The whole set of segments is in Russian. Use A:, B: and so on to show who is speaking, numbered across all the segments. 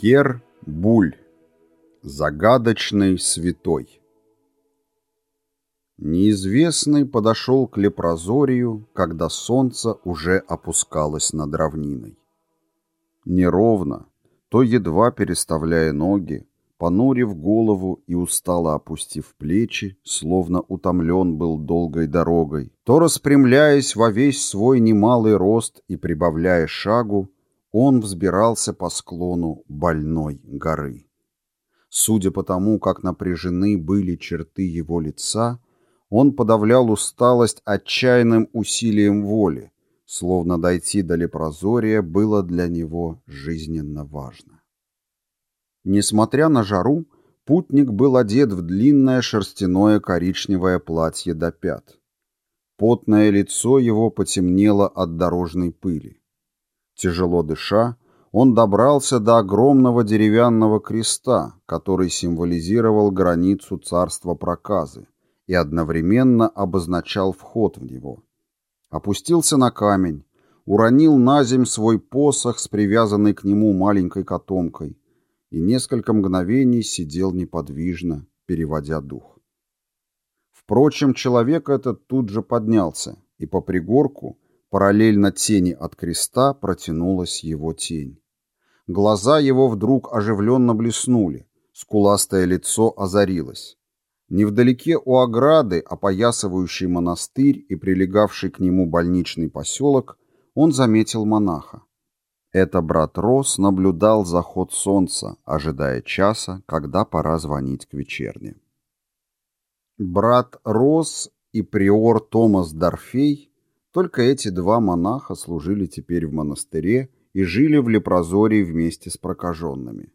A: Пьер Буль. Загадочный святой. Неизвестный подошел к лепрозорию, когда солнце уже опускалось над равниной. Неровно, то едва переставляя ноги, понурив голову и устало опустив плечи, словно утомлен был долгой дорогой, то распрямляясь во весь свой немалый рост и прибавляя шагу, он взбирался по склону больной горы. Судя по тому, как напряжены были черты его лица, он подавлял усталость отчаянным усилием воли, словно дойти до лепрозория было для него жизненно важно. Несмотря на жару, путник был одет в длинное шерстяное коричневое платье до пят. Потное лицо его потемнело от дорожной пыли. Тяжело дыша, он добрался до огромного деревянного креста, который символизировал границу царства проказы и одновременно обозначал вход в него. Опустился на камень, уронил на земь свой посох с привязанной к нему маленькой котомкой и несколько мгновений сидел неподвижно, переводя дух. Впрочем, человек этот тут же поднялся, и по пригорку, Параллельно тени от креста протянулась его тень. Глаза его вдруг оживленно блеснули, скуластое лицо озарилось. Невдалеке у ограды, опоясывающей монастырь и прилегавший к нему больничный поселок, он заметил монаха. Это брат Рос наблюдал заход солнца, ожидая часа, когда пора звонить к вечерне. Брат Рос и приор Томас Дорфей только эти два монаха служили теперь в монастыре и жили в лепрозории вместе с прокаженными.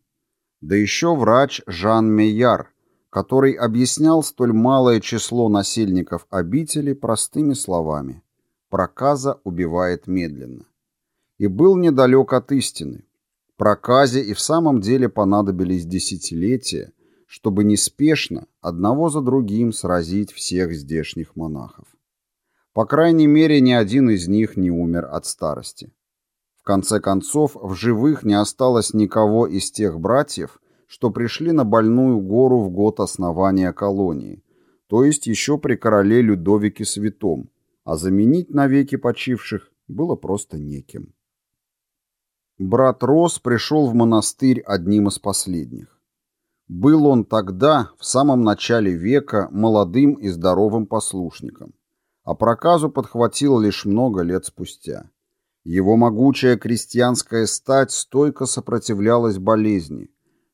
A: Да еще врач Жан Мейяр, который объяснял столь малое число насильников обители простыми словами «проказа убивает медленно». И был недалек от истины. Проказе и в самом деле понадобились десятилетия, чтобы неспешно, одного за другим сразить всех здешних монахов. По крайней мере, ни один из них не умер от старости. В конце концов, в живых не осталось никого из тех братьев, что пришли на Больную гору в год основания колонии, то есть еще при короле Людовике Святом, а заменить навеки почивших было просто неким. Брат Рос пришел в монастырь одним из последних. Был он тогда, в самом начале века, молодым и здоровым послушником а проказу подхватил лишь много лет спустя. Его могучая крестьянская стать стойко сопротивлялась болезни.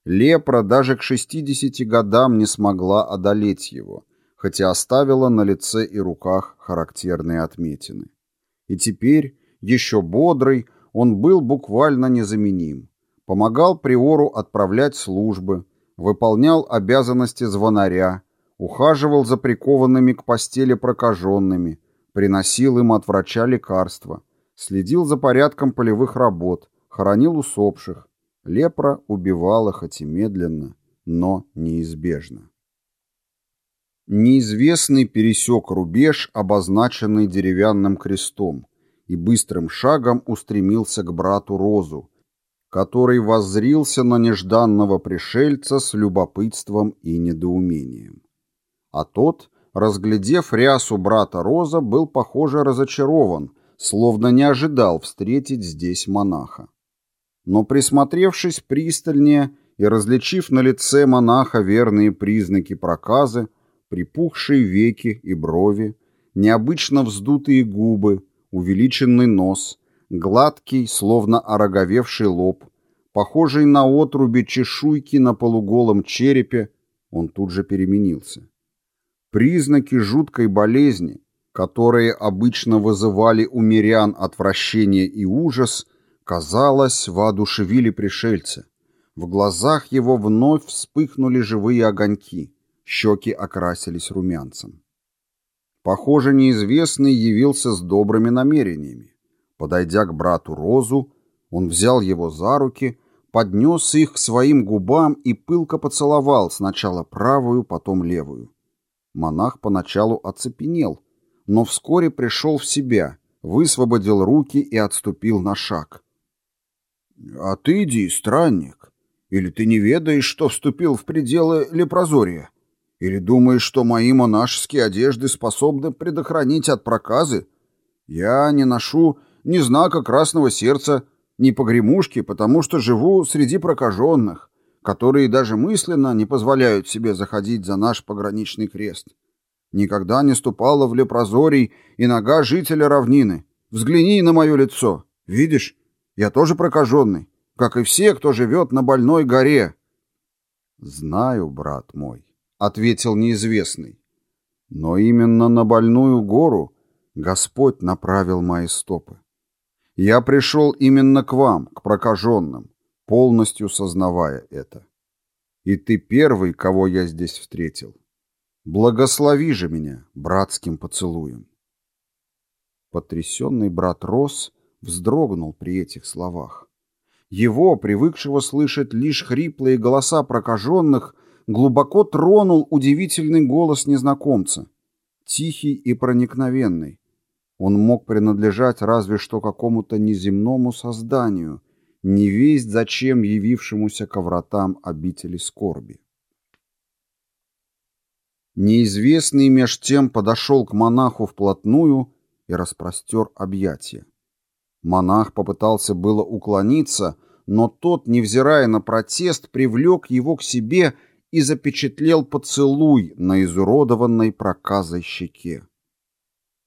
A: Лепра даже к 60 годам не смогла одолеть его, хотя оставила на лице и руках характерные отметины. И теперь, еще бодрый, он был буквально незаменим. Помогал приору отправлять службы, выполнял обязанности звонаря, ухаживал за прикованными к постели прокаженными, приносил им от врача лекарства, следил за порядком полевых работ, хоронил усопших. Лепра убивала хоть и медленно, но неизбежно. Неизвестный пересек рубеж, обозначенный деревянным крестом, и быстрым шагом устремился к брату Розу, который воззрился на нежданного пришельца с любопытством и недоумением. А тот, разглядев рясу брата Роза, был, похоже, разочарован, словно не ожидал встретить здесь монаха. Но присмотревшись пристальнее и различив на лице монаха верные признаки проказы, припухшие веки и брови, необычно вздутые губы, увеличенный нос, гладкий, словно ороговевший лоб, похожий на отруби чешуйки на полуголом черепе, он тут же переменился. Признаки жуткой болезни, которые обычно вызывали у мирян отвращение и ужас, казалось, воодушевили пришельца. В глазах его вновь вспыхнули живые огоньки, щеки окрасились румянцем. Похоже, неизвестный явился с добрыми намерениями. Подойдя к брату Розу, он взял его за руки, поднес их к своим губам и пылко поцеловал сначала правую, потом левую. Монах поначалу оцепенел, но вскоре пришел в себя, высвободил руки и отступил на шаг. «Отыди, странник», Или ты не ведаешь, что вступил в пределы лепрозория? Или думаешь, что мои монашеские одежды способны предохранить от проказы? Я не ношу ни знака красного сердца, ни погремушки, потому что живу среди прокаженных, которые даже мысленно не позволяют себе заходить за наш пограничный крест. Никогда не ступала в лепрозорий и нога жителя равнины. Взгляни на мое лицо. Видишь, я тоже прокаженный, как и все, кто живет на больной горе. Знаю, брат мой, ответил неизвестный. Но именно на больную гору Господь направил мои стопы. Я пришел именно к вам, к прокаженным, полностью сознавая это. И ты первый, кого я здесь встретил. Благослови же меня братским поцелуем. Потрясенный брат Рос вздрогнул при этих словах. Его, привыкшего слышать лишь хриплые голоса прокаженных, глубоко тронул удивительный голос незнакомца, тихий и проникновенный, он мог принадлежать разве что какому-то неземному созданию, не весть зачем явившемуся ко вратам обители скорби. Неизвестный меж тем подошел к монаху вплотную и распростер объятия. Монах попытался было уклониться, но тот, невзирая на протест, привлек его к себе и запечатлел поцелуй на изуродованной проказой щеке.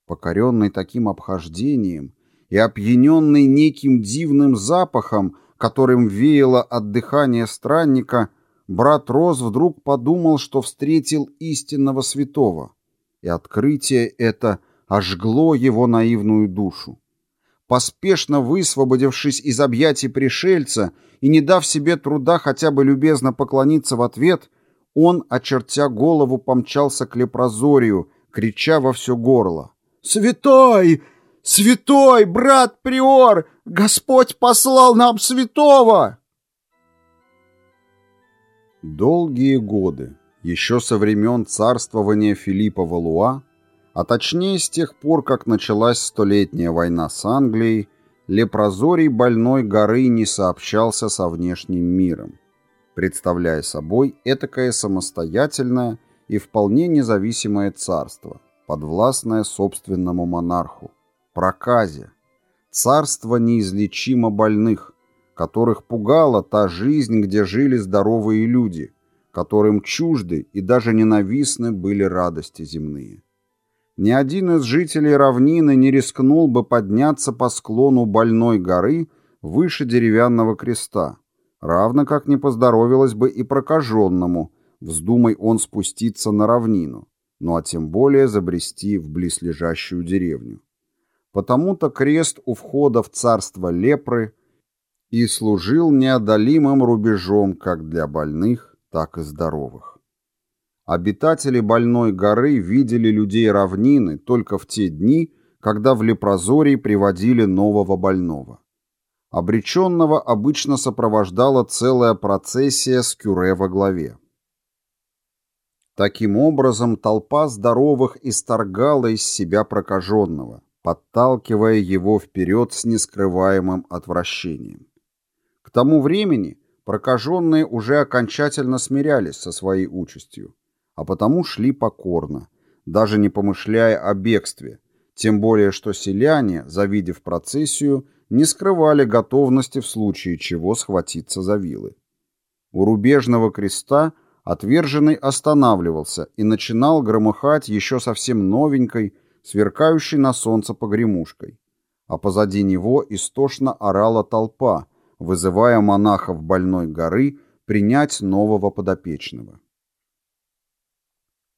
A: Покоренный таким обхождением и опьяненный неким дивным запахом, которым веяло от дыхания странника, брат Роз вдруг подумал, что встретил истинного святого, и открытие это ожгло его наивную душу. Поспешно высвободившись из объятий пришельца и не дав себе труда хотя бы любезно поклониться в ответ, он, очертя голову, помчался к лепрозорию, крича во все горло. «Святой! Святой, брат Приор! Господь послал нам святого!» Долгие годы, еще со времен царствования Филиппа Валуа, а точнее с тех пор, как началась Столетняя война с Англией, Лепрозорий Больной горы не сообщался со внешним миром, представляя собой этакое самостоятельное и вполне независимое царство, подвластное собственному монарху, проказе, царство неизлечимо больных, которых пугала та жизнь, где жили здоровые люди, которым чужды и даже ненавистны были радости земные. Ни один из жителей равнины не рискнул бы подняться по склону больной горы выше деревянного креста, равно как не поздоровилось бы и прокаженному, вздумай он спуститься на равнину ну а тем более забрести в близлежащую деревню. Потому-то крест у входа в царство лепры и служил неодолимым рубежом как для больных, так и здоровых. Обитатели больной горы видели людей равнины только в те дни, когда в лепрозорий приводили нового больного. Обреченного обычно сопровождала целая процессия с кюре во главе. Таким образом, толпа здоровых исторгала из себя прокаженного, подталкивая его вперед с нескрываемым отвращением. К тому времени прокаженные уже окончательно смирялись со своей участью, а потому шли покорно, даже не помышляя о бегстве, тем более что селяне, завидев процессию, не скрывали готовности в случае чего схватиться за вилы. У рубежного креста – Отверженный останавливался и начинал громыхать еще совсем новенькой, сверкающей на солнце погремушкой. А позади него истошно орала толпа, вызывая монахов больной горы принять нового подопечного.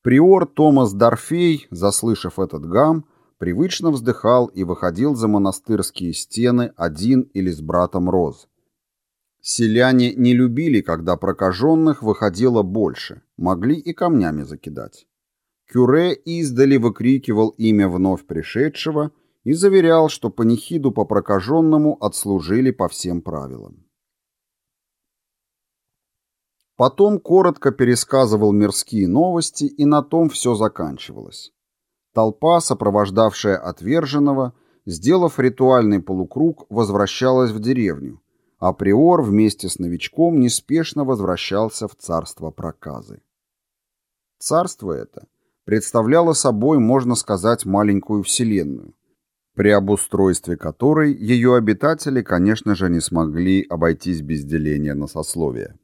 A: Приор Томас Дарфей, заслышав этот гам, привычно вздыхал и выходил за монастырские стены один или с братом Роз, Селяне не любили, когда прокаженных выходило больше, могли и камнями закидать. Кюре издали выкрикивал имя вновь пришедшего и заверял, что панихиду по прокаженному отслужили по всем правилам. Потом коротко пересказывал мирские новости, и на том все заканчивалось. Толпа, сопровождавшая отверженного, сделав ритуальный полукруг, возвращалась в деревню, а приор вместе с новичком неспешно возвращался в царство проказы. Царство это представляло собой, можно сказать, маленькую вселенную, при обустройстве которой ее обитатели, конечно же, не смогли обойтись без деления на сословия.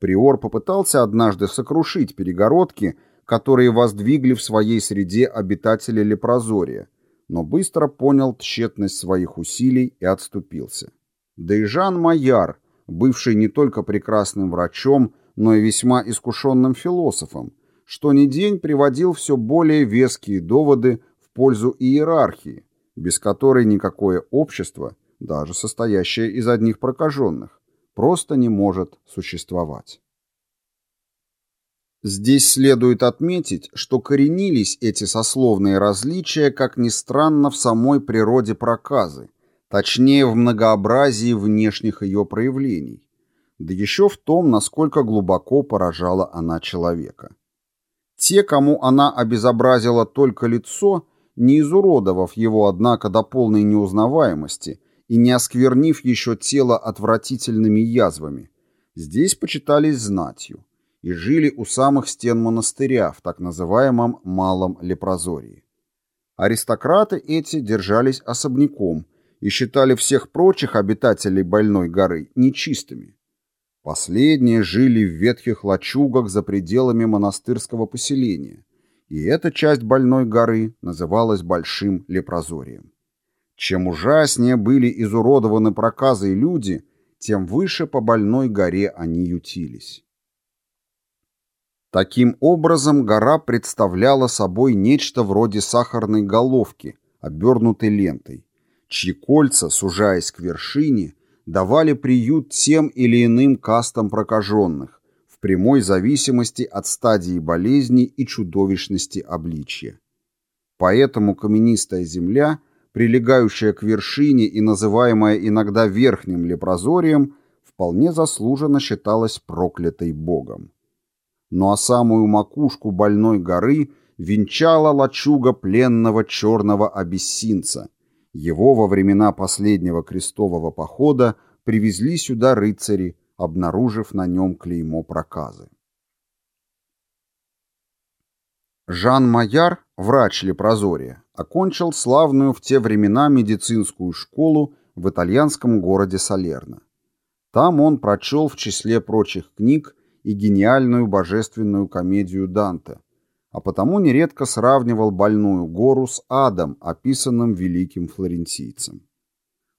A: Приор попытался однажды сокрушить перегородки, которые воздвигли в своей среде обитатели Лепрозория, но быстро понял тщетность своих усилий и отступился. Да и Жан Майяр, бывший не только прекрасным врачом, но и весьма искушенным философом, что ни день приводил все более веские доводы в пользу иерархии, без которой никакое общество, даже состоящее из одних прокаженных, просто не может существовать. Здесь следует отметить, что коренились эти сословные различия, как ни странно, в самой природе проказы, точнее в многообразии внешних ее проявлений, да еще в том, насколько глубоко поражала она человека. Те, кому она обезобразила только лицо, не изуродовав его, однако, до полной неузнаваемости и не осквернив еще тело отвратительными язвами, здесь почитались знатью и жили у самых стен монастыря в так называемом Малом Лепрозории. Аристократы эти держались особняком и считали всех прочих обитателей Больной горы нечистыми. Последние жили в ветхих лачугах за пределами монастырского поселения, и эта часть Больной горы называлась Большим Лепрозорием. Чем ужаснее были изуродованы проказы и люди, тем выше по Больной горе они ютились. Таким образом, гора представляла собой нечто вроде сахарной головки, обернутой лентой, чьи кольца, сужаясь к вершине, давали приют тем или иным кастам прокаженных, в прямой зависимости от стадии болезни и чудовищности обличья. Поэтому каменистая земля, прилегающая к вершине и называемая иногда верхним лепрозорием, вполне заслуженно считалась проклятой Богом. Ну а самую макушку больной горы венчала лачуга пленного черного абиссинца – его во времена последнего крестового похода привезли сюда рыцари, обнаружив на нем клеймо проказы. Жан Майяр, врач Лепрозория, окончил славную в те времена медицинскую школу в итальянском городе Салерно. Там он прочел в числе прочих книг и гениальную божественную комедию Данте, а потому нередко сравнивал больную гору с адом, описанным великим флорентийцем.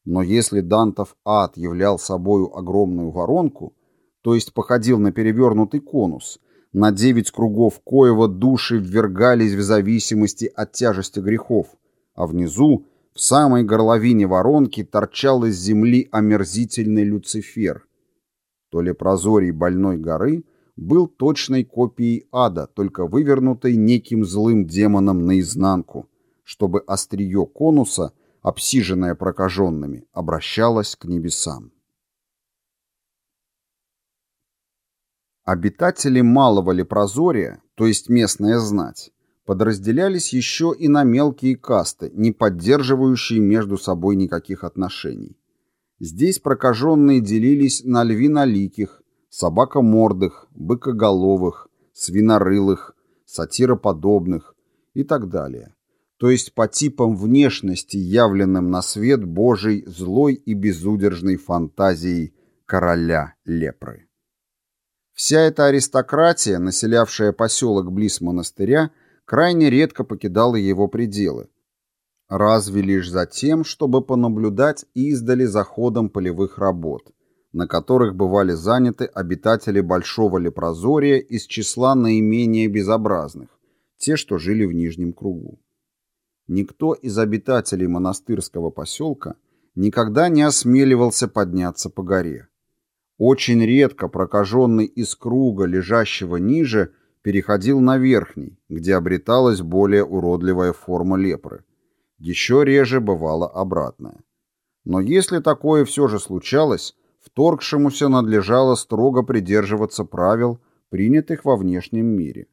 A: Но если Дантов ад являл собою огромную воронку, то есть походил на перевернутый конус, на девять кругов коего души ввергались в зависимости от тяжести грехов, а внизу, в самой горловине воронки, торчал из земли омерзительный Люцифер, то ли прозорий больной горы – был точной копией ада, только вывернутой неким злым демоном наизнанку, чтобы острие конуса, обсиженное прокаженными, обращалось к небесам. Обитатели малого лепрозория, то есть местная знать, подразделялись еще и на мелкие касты, не поддерживающие между собой никаких отношений. Здесь прокаженные делились на львиноликих, собакомордых, быкоголовых, свинорылых, сатироподобных и так далее. То есть по типам внешности, явленным на свет Божий злой и безудержной фантазией короля лепры. Вся эта аристократия, населявшая поселок близ монастыря, крайне редко покидала его пределы, разве лишь за тем, чтобы понаблюдать издали за ходом полевых работ – на которых бывали заняты обитатели Большого Лепрозория из числа наименее безобразных, те, что жили в Нижнем кругу. Никто из обитателей монастырского поселка никогда не осмеливался подняться по горе. Очень редко прокаженный из круга, лежащего ниже, переходил на верхний, где обреталась более уродливая форма лепры. Еще реже бывало обратное. Но если такое все же случалось, вторгшемуся надлежало строго придерживаться правил, принятых во внешнем мире.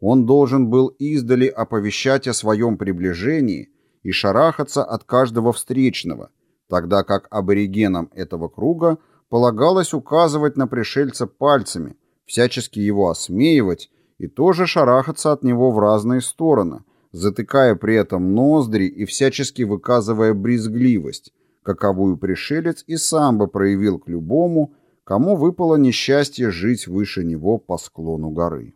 A: Он должен был издали оповещать о своем приближении и шарахаться от каждого встречного, тогда как аборигенам этого круга полагалось указывать на пришельца пальцами, всячески его осмеивать и тоже шарахаться от него в разные стороны, затыкая при этом ноздри и всячески выказывая брезгливость, каковую пришелец и сам бы проявил к любому, кому выпало несчастье жить выше него по склону горы.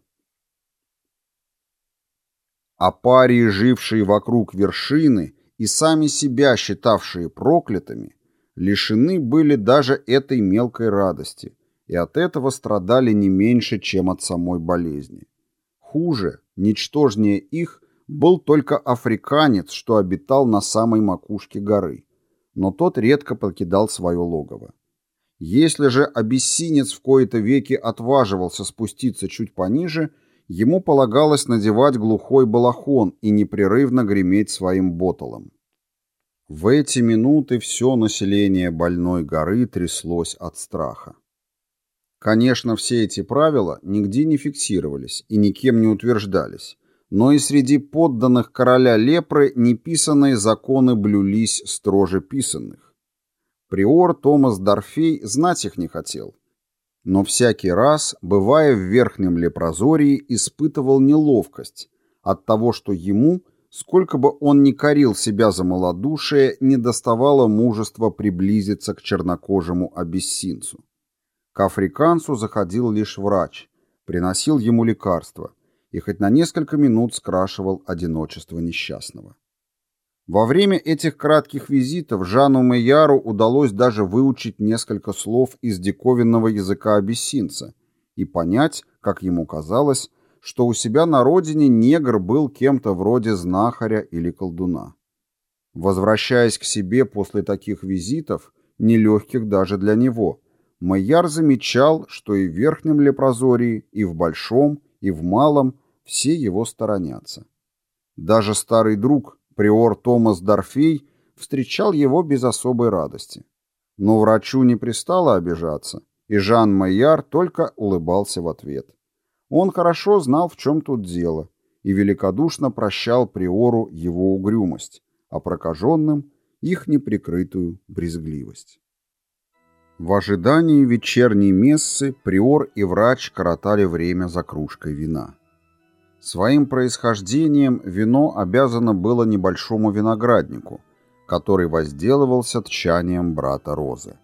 A: А парии, жившие вокруг вершины и сами себя считавшие проклятыми, лишены были даже этой мелкой радости и от этого страдали не меньше, чем от самой болезни. Хуже, ничтожнее их, был только африканец, что обитал на самой макушке горы, но тот редко покидал свое логово. Если же абиссинец в кои-то веки отваживался спуститься чуть пониже, ему полагалось надевать глухой балахон и непрерывно греметь своим ботолом. В эти минуты все население больной горы тряслось от страха. Конечно, все эти правила нигде не фиксировались и никем не утверждались, но и среди подданных короля Лепры неписанные законы блюлись строже писанных. Приор Томас Дорфей знать их не хотел, но всякий раз, бывая в Верхнем Лепрозории, испытывал неловкость от того, что ему, сколько бы он ни корил себя за малодушие, не доставало мужества приблизиться к чернокожему абиссинцу. К африканцу заходил лишь врач, приносил ему лекарства и хоть на несколько минут скрашивал одиночество несчастного. Во время этих кратких визитов Жану Мейяру удалось даже выучить несколько слов из диковинного языка абиссинца и понять, как ему казалось, что у себя на родине негр был кем-то вроде знахаря или колдуна. Возвращаясь к себе после таких визитов, нелегких даже для него, Майяр замечал, что и в Верхнем Лепрозории, и в Большом, и в Малом все его сторонятся. Даже старый друг, приор Томас Дорфей, встречал его без особой радости. Но врачу не пристало обижаться, и Жан Майяр только улыбался в ответ. Он хорошо знал, в чем тут дело, и великодушно прощал приору его угрюмость, а прокаженным — их неприкрытую брезгливость. В ожидании вечерней мессы приор и врач коротали время за кружкой вина. Своим происхождением вино обязано было небольшому винограднику, который возделывался тчанием брата Розы.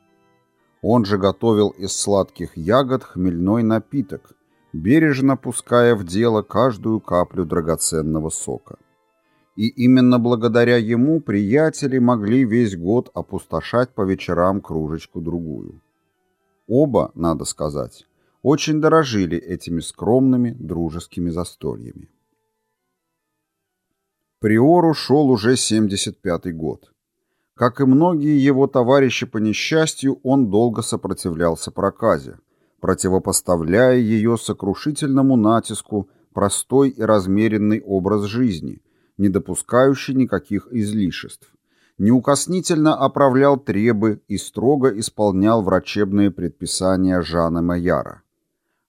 A: Он же готовил из сладких ягод хмельной напиток, бережно пуская в дело каждую каплю драгоценного сока. И именно благодаря ему приятели могли весь год опустошать по вечерам кружечку-другую. Оба, надо сказать, очень дорожили этими скромными дружескими застольями. Приору шел уже 75-й год. Как и многие его товарищи по несчастью, он долго сопротивлялся проказе, противопоставляя ее сокрушительному натиску простой и размеренный образ жизни – не допускающий никаких излишеств, неукоснительно оправлял требы и строго исполнял врачебные предписания Жана Майяра.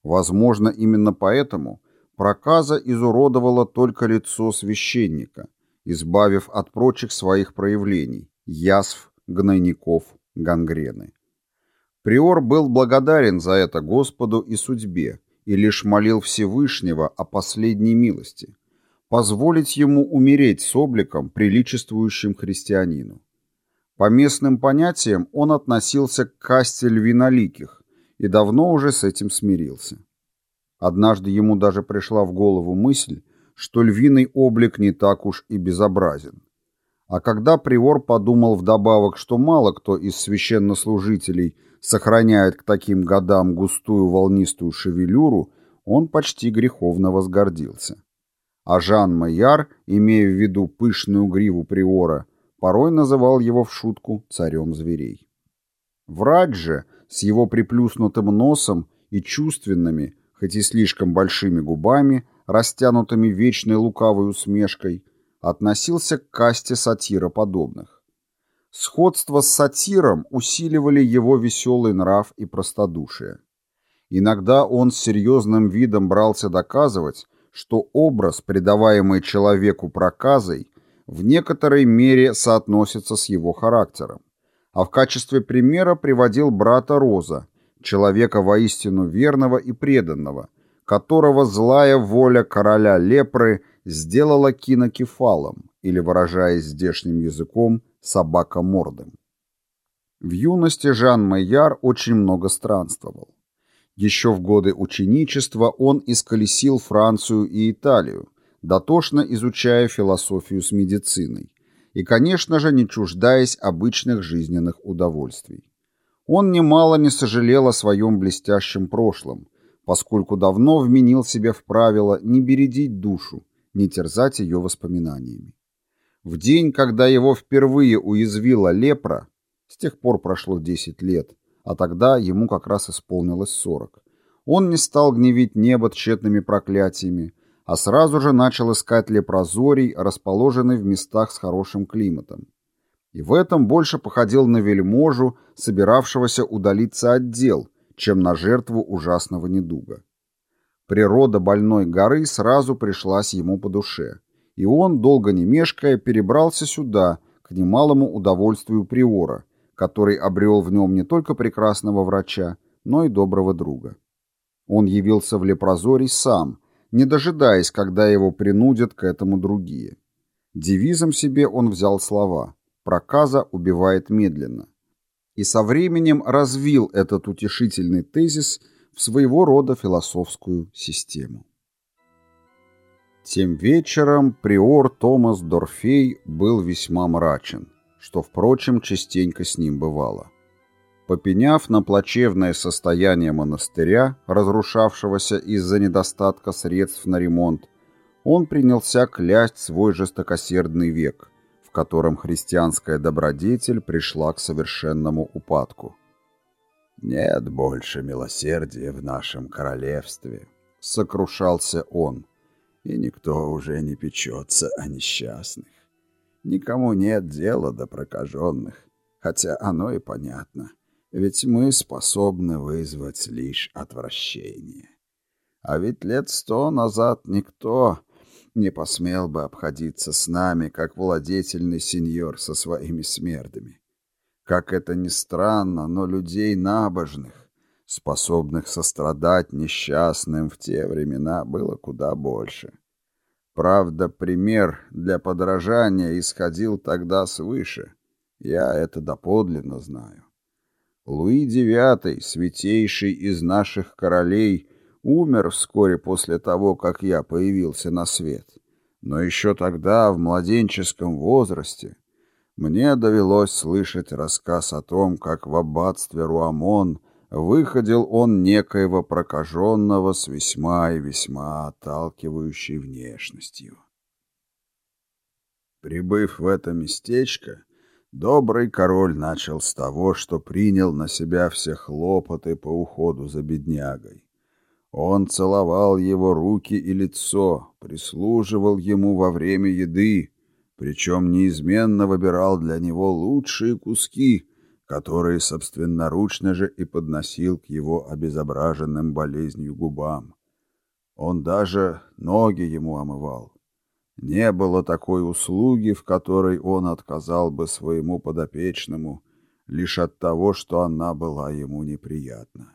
A: Возможно, именно поэтому проказа изуродовала только лицо священника, избавив от прочих своих проявлений – язв, гнойников, гангрены. Приор был благодарен за это Господу и судьбе и лишь молил Всевышнего о последней милости – позволить ему умереть с обликом, приличествующим христианину. По местным понятиям он относился к касте львиноликих и давно уже с этим смирился. Однажды ему даже пришла в голову мысль, что львиный облик не так уж и безобразен. А когда приор подумал вдобавок, что мало кто из священнослужителей сохраняет к таким годам густую волнистую шевелюру, он почти греховно возгордился а Жан Майяр, имея в виду пышную гриву приора, порой называл его в шутку царем зверей. Врач же с его приплюснутым носом и чувственными, хоть и слишком большими губами, растянутыми вечной лукавой усмешкой, относился к касте сатира подобных. Сходство с сатиром усиливали его веселый нрав и простодушие. Иногда он с серьезным видом брался доказывать, что образ, придаваемый человеку проказой, в некоторой мере соотносится с его характером, а в качестве примера приводил брата Роза, человека воистину верного и преданного, которого злая воля короля Лепры сделала кинокефалом, или, выражаясь здешним языком, собакомордым. В юности Жан Майяр очень много странствовал. Еще в годы ученичества он исколесил Францию и Италию, дотошно изучая философию с медициной, и, конечно же, не чуждаясь обычных жизненных удовольствий. Он немало не сожалел о своем блестящем прошлом, поскольку давно вменил себе в правило не бередить душу, не терзать ее воспоминаниями. В день, когда его впервые уязвила лепра, с тех пор прошло 10 лет, а тогда ему как раз исполнилось 40, он не стал гневить небо тщетными проклятиями, а сразу же начал искать лепрозорий, расположенный в местах с хорошим климатом. И в этом больше походил на вельможу, собиравшегося удалиться от дел, чем на жертву ужасного недуга. Природа больной горы сразу пришлась ему по душе, и он, долго не мешкая, перебрался сюда, к немалому удовольствию приора, который обрел в нем не только прекрасного врача, но и доброго друга. Он явился в Лепрозорий сам, не дожидаясь, когда его принудят к этому другие. Девизом себе он взял слова «проказа убивает медленно» и со временем развил этот утешительный тезис в своего рода философскую систему. Тем вечером приор Томас Дорфей был весьма мрачен, что, впрочем, частенько с ним бывало. Попеняв на плачевное состояние монастыря, разрушавшегося из-за недостатка средств на ремонт, он принялся клясть свой жестокосердный век, в котором христианская добродетель пришла к совершенному упадку. «Нет больше милосердия в нашем королевстве», — сокрушался он, — «и никто уже не печется о несчастных. Никому нет дела до прокаженных, хотя оно и понятно» ведь мы способны вызвать лишь отвращение. А ведь лет сто назад никто не посмел бы обходиться с нами, как владетельный сеньор со своими смердами. Как это ни странно, но людей набожных, способных сострадать несчастным в те времена, было куда больше. Правда, пример для подражания исходил тогда свыше. Я это доподлинно знаю. Луи IX, святейший из наших королей, умер вскоре после того, как я появился на свет. Но еще тогда, в младенческом возрасте, мне довелось слышать рассказ о том, как в аббатстве Руамон выходил он некоего прокаженного с весьма и весьма отталкивающей внешностью. Прибыв в это местечко, Добрый король начал с того, что принял на себя все хлопоты по уходу за беднягой. Он целовал его руки и лицо, прислуживал ему во время еды, причем неизменно выбирал для него лучшие куски, которые собственноручно же и подносил к его обезображенным болезнью губам. Он даже ноги ему омывал. Не было такой услуги, в которой он отказал бы своему подопечному, лишь от того, что она была ему неприятна.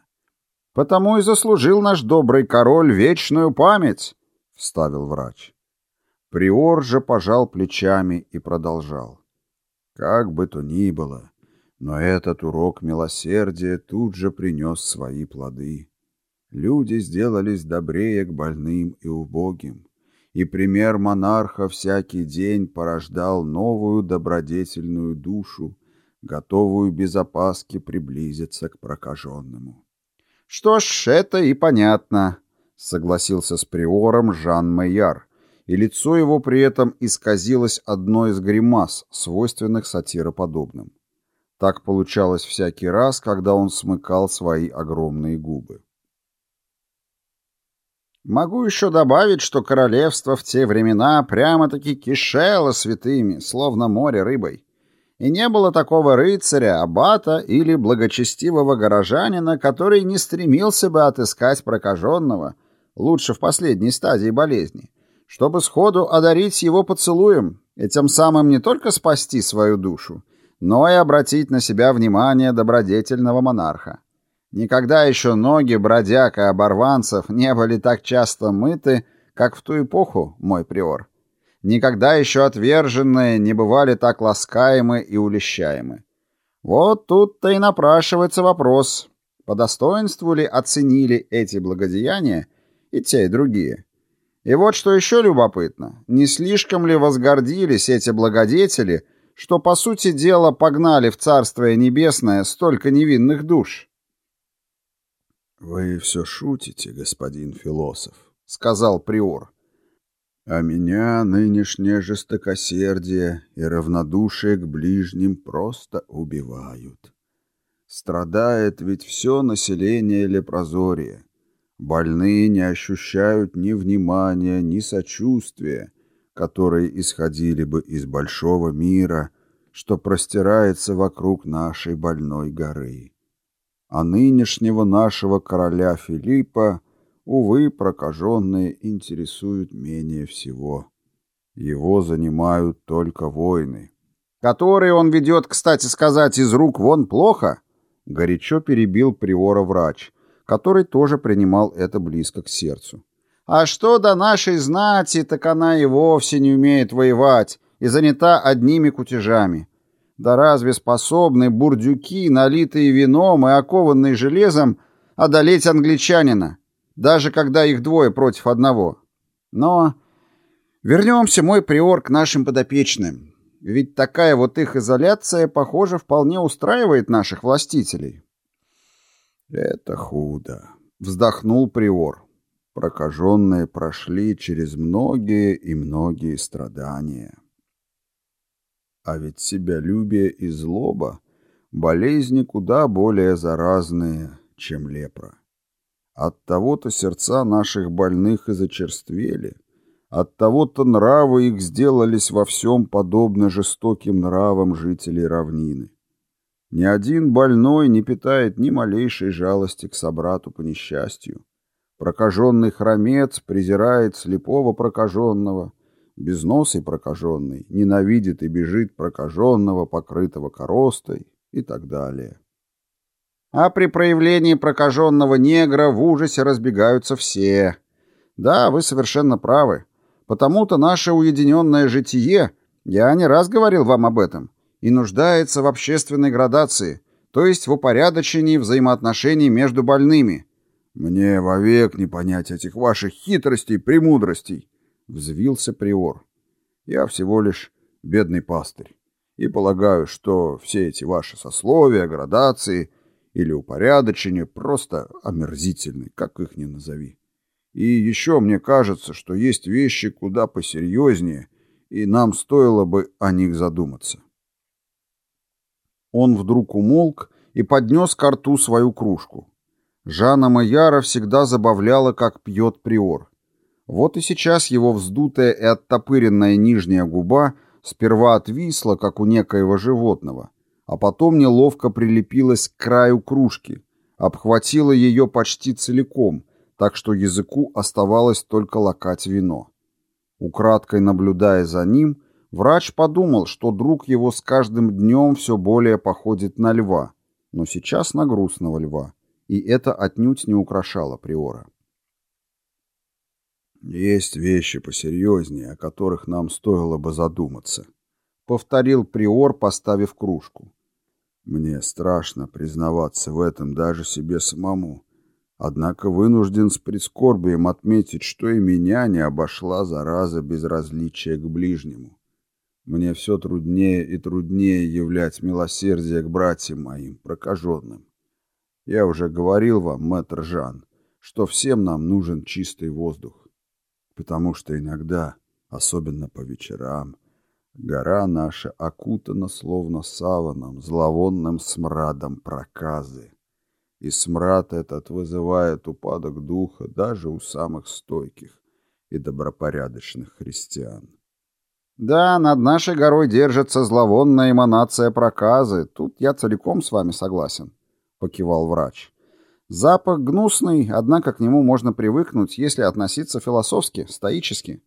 A: «Потому и заслужил наш добрый король вечную память», — вставил врач. Приор же пожал плечами и продолжал. «Как бы то ни было, но этот урок милосердия тут же принес свои плоды. Люди сделались добрее к больным и убогим и пример монарха всякий день порождал новую добродетельную душу, готовую без опаски приблизиться к прокаженному. — Что ж, это и понятно, — согласился с приором Жан Майяр, и лицо его при этом исказилось одной из гримас, свойственных сатироподобным. Так получалось всякий раз, когда он смыкал свои огромные губы. Могу еще добавить, что королевство в те времена прямо-таки кишело святыми, словно море рыбой. И не было такого рыцаря, аббата или благочестивого горожанина, который не стремился бы отыскать прокаженного, лучше в последней стадии болезни, чтобы сходу одарить его поцелуем и тем самым не только спасти свою душу, но и обратить на себя внимание добродетельного монарха. Никогда еще ноги бродяг и оборванцев не были так часто мыты, как в ту эпоху, мой приор. Никогда еще отверженные не бывали так ласкаемы и улещаемы. Вот тут-то и напрашивается вопрос, по достоинству ли оценили эти благодеяния и те, и другие. И вот что еще любопытно, не слишком ли возгордились эти благодетели, что, по сути дела, погнали в Царствие Небесное столько невинных душ?
B: «Вы все шутите, господин философ», —
A: сказал приор.
B: А меня нынешнее жестокосердие и равнодушие к ближним просто убивают. Страдает ведь все население Лепрозория. Больные не ощущают ни внимания, ни сочувствия, которые исходили бы из большого мира, что простирается вокруг нашей больной горы. А нынешнего нашего короля Филиппа Увы, прокаженные интересуют менее всего. Его занимают только войны.
A: Которые он ведет, кстати сказать, из рук вон плохо, горячо перебил приора врач, который тоже принимал это близко к сердцу. А что до нашей знати, так она и вовсе не умеет воевать и занята одними кутежами. Да разве способны бурдюки, налитые вином и окованные железом, одолеть англичанина? даже когда их двое против одного. Но вернемся, мой приор, к нашим подопечным. Ведь такая вот их изоляция, похоже, вполне устраивает наших властителей.
B: Это худо, вздохнул приор. Прокаженные прошли через многие и многие страдания. А ведь себялюбие и злоба — болезни куда более заразные, чем лепра. От того-то сердца наших больных и зачерствели, от того-то нравы их сделались во всем подобно жестоким нравам жителей равнины. Ни один больной не питает ни малейшей жалости к собрату по несчастью. Прокаженный хромец презирает слепого прокаженного, безносый прокаженный ненавидит и бежит прокаженного, покрытого коростой и так далее
A: а при проявлении прокаженного негра в ужасе разбегаются все. Да, вы совершенно правы. Потому-то наше уединенное житие, я не раз говорил вам об этом, и нуждается в общественной градации, то есть в упорядочении взаимоотношений между больными.
B: Мне вовек не понять этих ваших хитростей и премудростей, взвился приор. Я всего лишь бедный пастырь, и полагаю, что все эти ваши сословия, градации — или упорядочение, просто омерзительный, как их ни назови. И еще мне кажется, что есть вещи куда посерьезнее, и нам стоило бы о них задуматься.
A: Он вдруг умолк и поднес к рту свою кружку. Жана Майяра всегда забавляла, как пьет приор. Вот и сейчас его вздутая и оттопыренная нижняя губа сперва отвисла, как у некоего животного, а потом неловко прилепилась к краю кружки, обхватила ее почти целиком, так что языку оставалось только лакать вино. Украдкой наблюдая за ним, врач подумал, что друг его с каждым днем все более походит на льва, но сейчас на грустного льва, и это отнюдь не украшало Приора.
B: «Есть вещи посерьезнее, о которых нам стоило бы задуматься», — повторил Приор, поставив кружку. Мне страшно признаваться в этом даже себе самому. Однако вынужден с прискорбием отметить, что и меня не обошла зараза безразличия к ближнему. Мне все труднее и труднее являть милосердие к братьям моим, прокаженным. Я уже говорил вам, мэтр Жан, что всем нам нужен чистый воздух, потому что иногда, особенно по вечерам, Гора наша окутана словно саваном, зловонным смрадом проказы. И смрад этот вызывает упадок духа даже у самых стойких и добропорядочных христиан.
A: Да, над нашей горой держится зловонная эманация проказы. Тут я целиком с вами согласен, покивал врач. Запах гнусный, однако к нему можно привыкнуть, если относиться философски, стоически.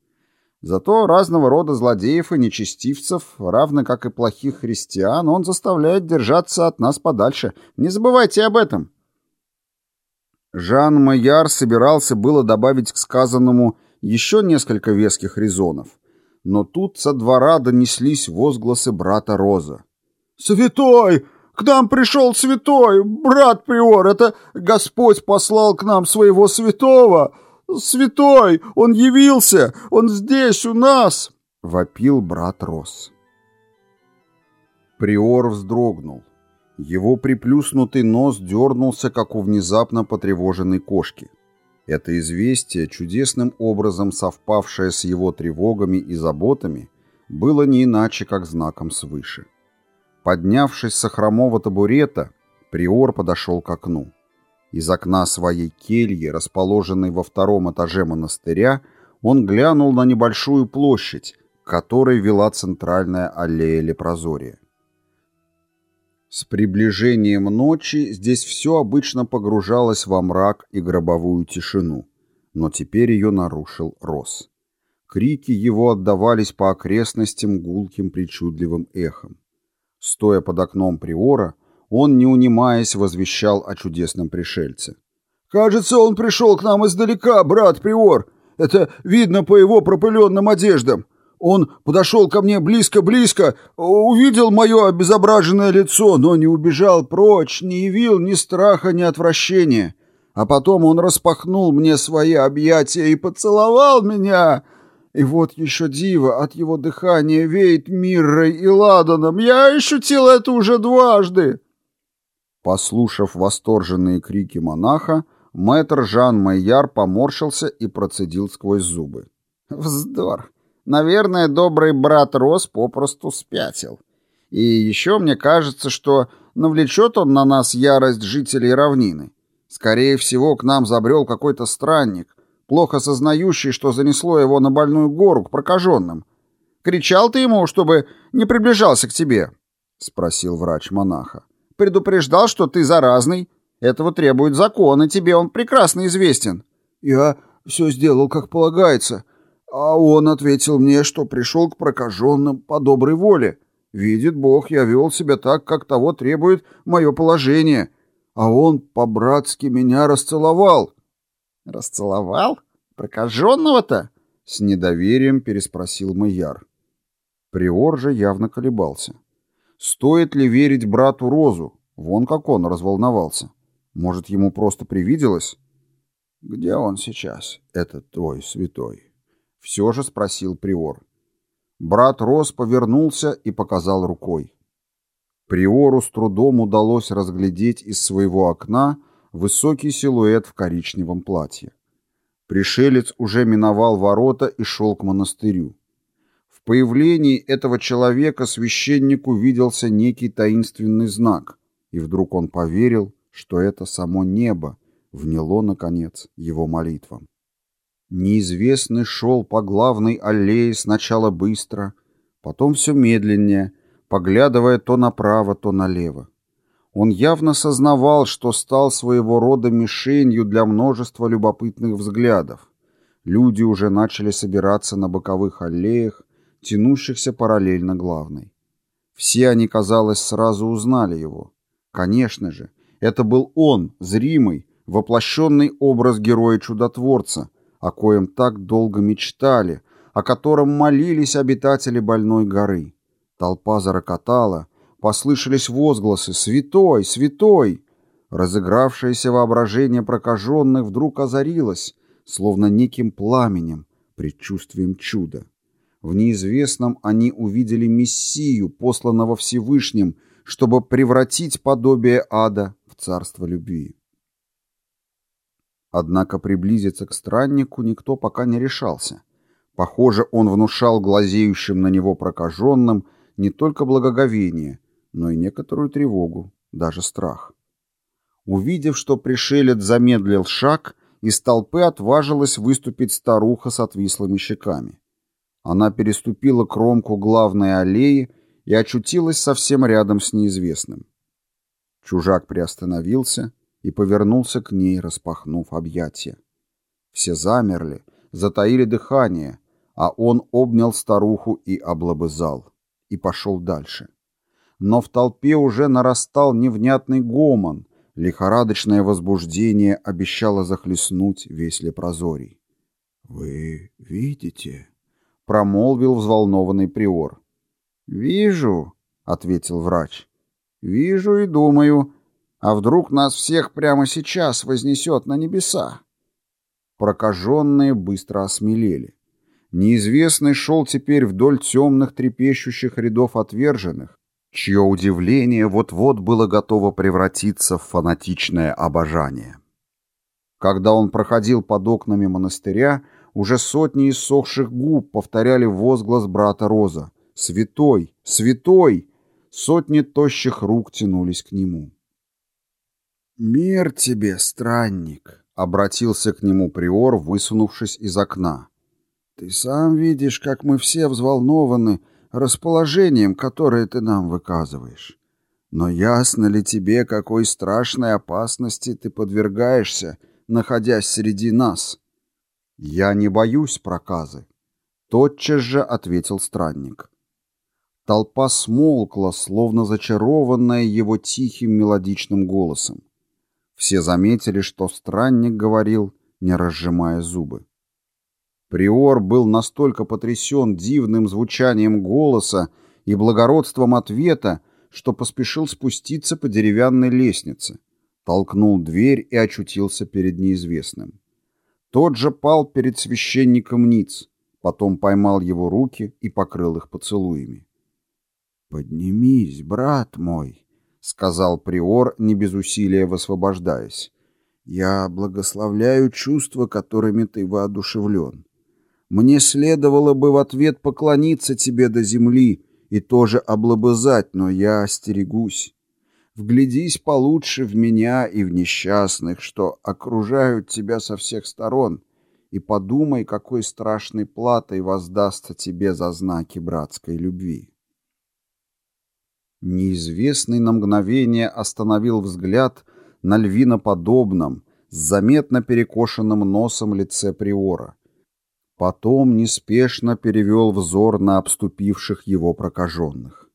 A: Зато разного рода злодеев и нечестивцев, равно как и плохих христиан, он заставляет держаться от нас подальше. Не забывайте об этом. Жан Майяр собирался было добавить к сказанному еще несколько веских резонов, но тут со двора донеслись возгласы брата Роза.
B: «Святой! К нам пришел святой! Брат Приор, это Господь послал к нам своего святого! Святой! Он явился! Он здесь, у нас!» — вопил брат Рос.
A: Приор вздрогнул. Его приплюснутый нос дернулся, как у внезапно потревоженной кошки. Это известие, чудесным образом совпавшее с его тревогами и заботами, было не иначе, как знаком свыше. Поднявшись с хромого табурета, Приор подошел к окну. Из окна своей кельи, расположенной во втором этаже монастыря, он глянул на небольшую площадь, к которой вела центральная аллея Лепрозория. С приближением ночи здесь все обычно погружалось во мрак и гробовую тишину, но теперь ее нарушил Рос. Крики его отдавались по окрестностям гулким причудливым эхом. Стоя под окном приора, он, не унимаясь, возвещал о чудесном пришельце.
B: «Кажется, он пришел к нам издалека, брат Приор. Это видно по его пропыленным одеждам. Он подошел ко мне близко-близко, увидел мое обезображенное лицо, но не убежал прочь, не явил ни страха, ни отвращения. А потом он распахнул мне свои объятия и поцеловал меня. И вот еще диво, от его дыхания веет миррой и ладаном. Я ощутил это уже дважды.
A: Послушав восторженные крики монаха, мэтр Жан Майяр поморщился и процедил сквозь зубы. «Вздор! Наверное, добрый брат Рос попросту спятил. И еще мне кажется, что навлечет он на нас ярость жителей равнины. Скорее всего, к нам забрел какой-то странник, плохо сознающий, что занесло его на больную гору к прокаженным. Кричал ты ему, чтобы не приближался к тебе?» — спросил врач монаха предупреждал, что ты заразный. Этого требует закон, и тебе он прекрасно известен».
B: «Я все сделал, как полагается. А он ответил мне, что пришел к прокаженным по доброй воле. Видит Бог, я вел себя так, как того требует мое положение. А он по-братски меня расцеловал».
A: «Расцеловал? Прокаженного-то?» — с недоверием переспросил Майяр. Приор же явно колебался. Стоит ли верить брату Розу? Вон как он разволновался. Может, ему просто привиделось?
B: «Где он сейчас, этот твой святой?»
A: Все же спросил Приор. Брат Роз повернулся и показал рукой. Приору с трудом удалось разглядеть из своего окна высокий силуэт в коричневом платье. Пришелец уже миновал ворота и шел к монастырю. В появлении этого человека священник увиделся некий таинственный знак, и вдруг он поверил, что это само небо вняло, наконец, его молитвам. Неизвестный шел по главной аллее сначала быстро, потом все медленнее, поглядывая то направо, то налево. Он явно сознавал, что стал своего рода мишенью для множества любопытных взглядов. Люди уже начали собираться на боковых аллеях, тянущихся параллельно главной. Все они, казалось, сразу узнали его. Конечно же, это был он, зримый, воплощенный образ героя-чудотворца, о коем так долго мечтали, о котором молились обитатели Больной горы. Толпа зарокотала, послышались возгласы «Святой! Святой!». Разыгравшееся воображение прокаженных вдруг озарилось, словно неким пламенем, предчувствием чуда. В неизвестном они увидели Мессию, посланного Всевышним, чтобы превратить подобие ада в царство любви. Однако приблизиться к страннику никто пока не решался. Похоже, он внушал глазеющим на него прокаженным не только благоговение, но и некоторую тревогу, даже страх. Увидев, что пришелец замедлил шаг, из толпы отважилась выступить старуха с отвислыми щеками. Она переступила кромку главной аллеи и очутилась совсем рядом с неизвестным. Чужак приостановился и повернулся к ней, распахнув объятия. Все замерли, затаили дыхание, а он обнял старуху и облобызал, и пошел дальше. Но в толпе уже нарастал невнятный гомон, лихорадочное возбуждение обещало захлестнуть весь лепрозорий.
B: «Вы видите?»
A: — промолвил взволнованный приор. «Вижу», — ответил врач. «Вижу и думаю, а вдруг нас всех прямо сейчас вознесет на небеса?» Прокаженные быстро осмелели. Неизвестный шел теперь вдоль темных трепещущих рядов отверженных, чье удивление вот-вот было готово превратиться в фанатичное обожание. Когда он проходил под окнами монастыря, уже сотни иссохших губ повторяли возглас брата Роза «Святой! Святой!» Сотни тощих рук тянулись к нему.
B: «Мир тебе, странник!»
A: — обратился к нему приор, высунувшись из окна.
B: «Ты сам видишь, как мы все взволнованы расположением, которое ты нам выказываешь. Но ясно ли тебе, какой страшной опасности ты подвергаешься, находясь среди нас?»
A: «Я не боюсь проказы», — тотчас же ответил странник. Толпа смолкла, словно зачарованная его тихим мелодичным голосом. Все заметили, что странник говорил, не разжимая зубы. Приор был настолько потрясен дивным звучанием голоса и благородством ответа, что поспешил спуститься по деревянной лестнице, толкнул дверь и очутился перед неизвестным. Тот же пал перед священником ниц, потом поймал его руки и покрыл их поцелуями.
B: «Поднимись, брат мой», — сказал приор, не без усилия высвобождаясь. «Я благословляю чувства, которыми ты воодушевлен. Мне следовало бы в ответ поклониться тебе до земли и тоже облобызать, но я остерегусь. Вглядись получше в меня и в несчастных, что окружают тебя со всех сторон, и подумай, какой страшной платой воздастся тебе за знаки братской любви.
A: Неизвестный на мгновение остановил взгляд на львиноподобном, с заметно перекошенным носом лице приора. Потом неспешно перевел взор на обступивших его прокаженных.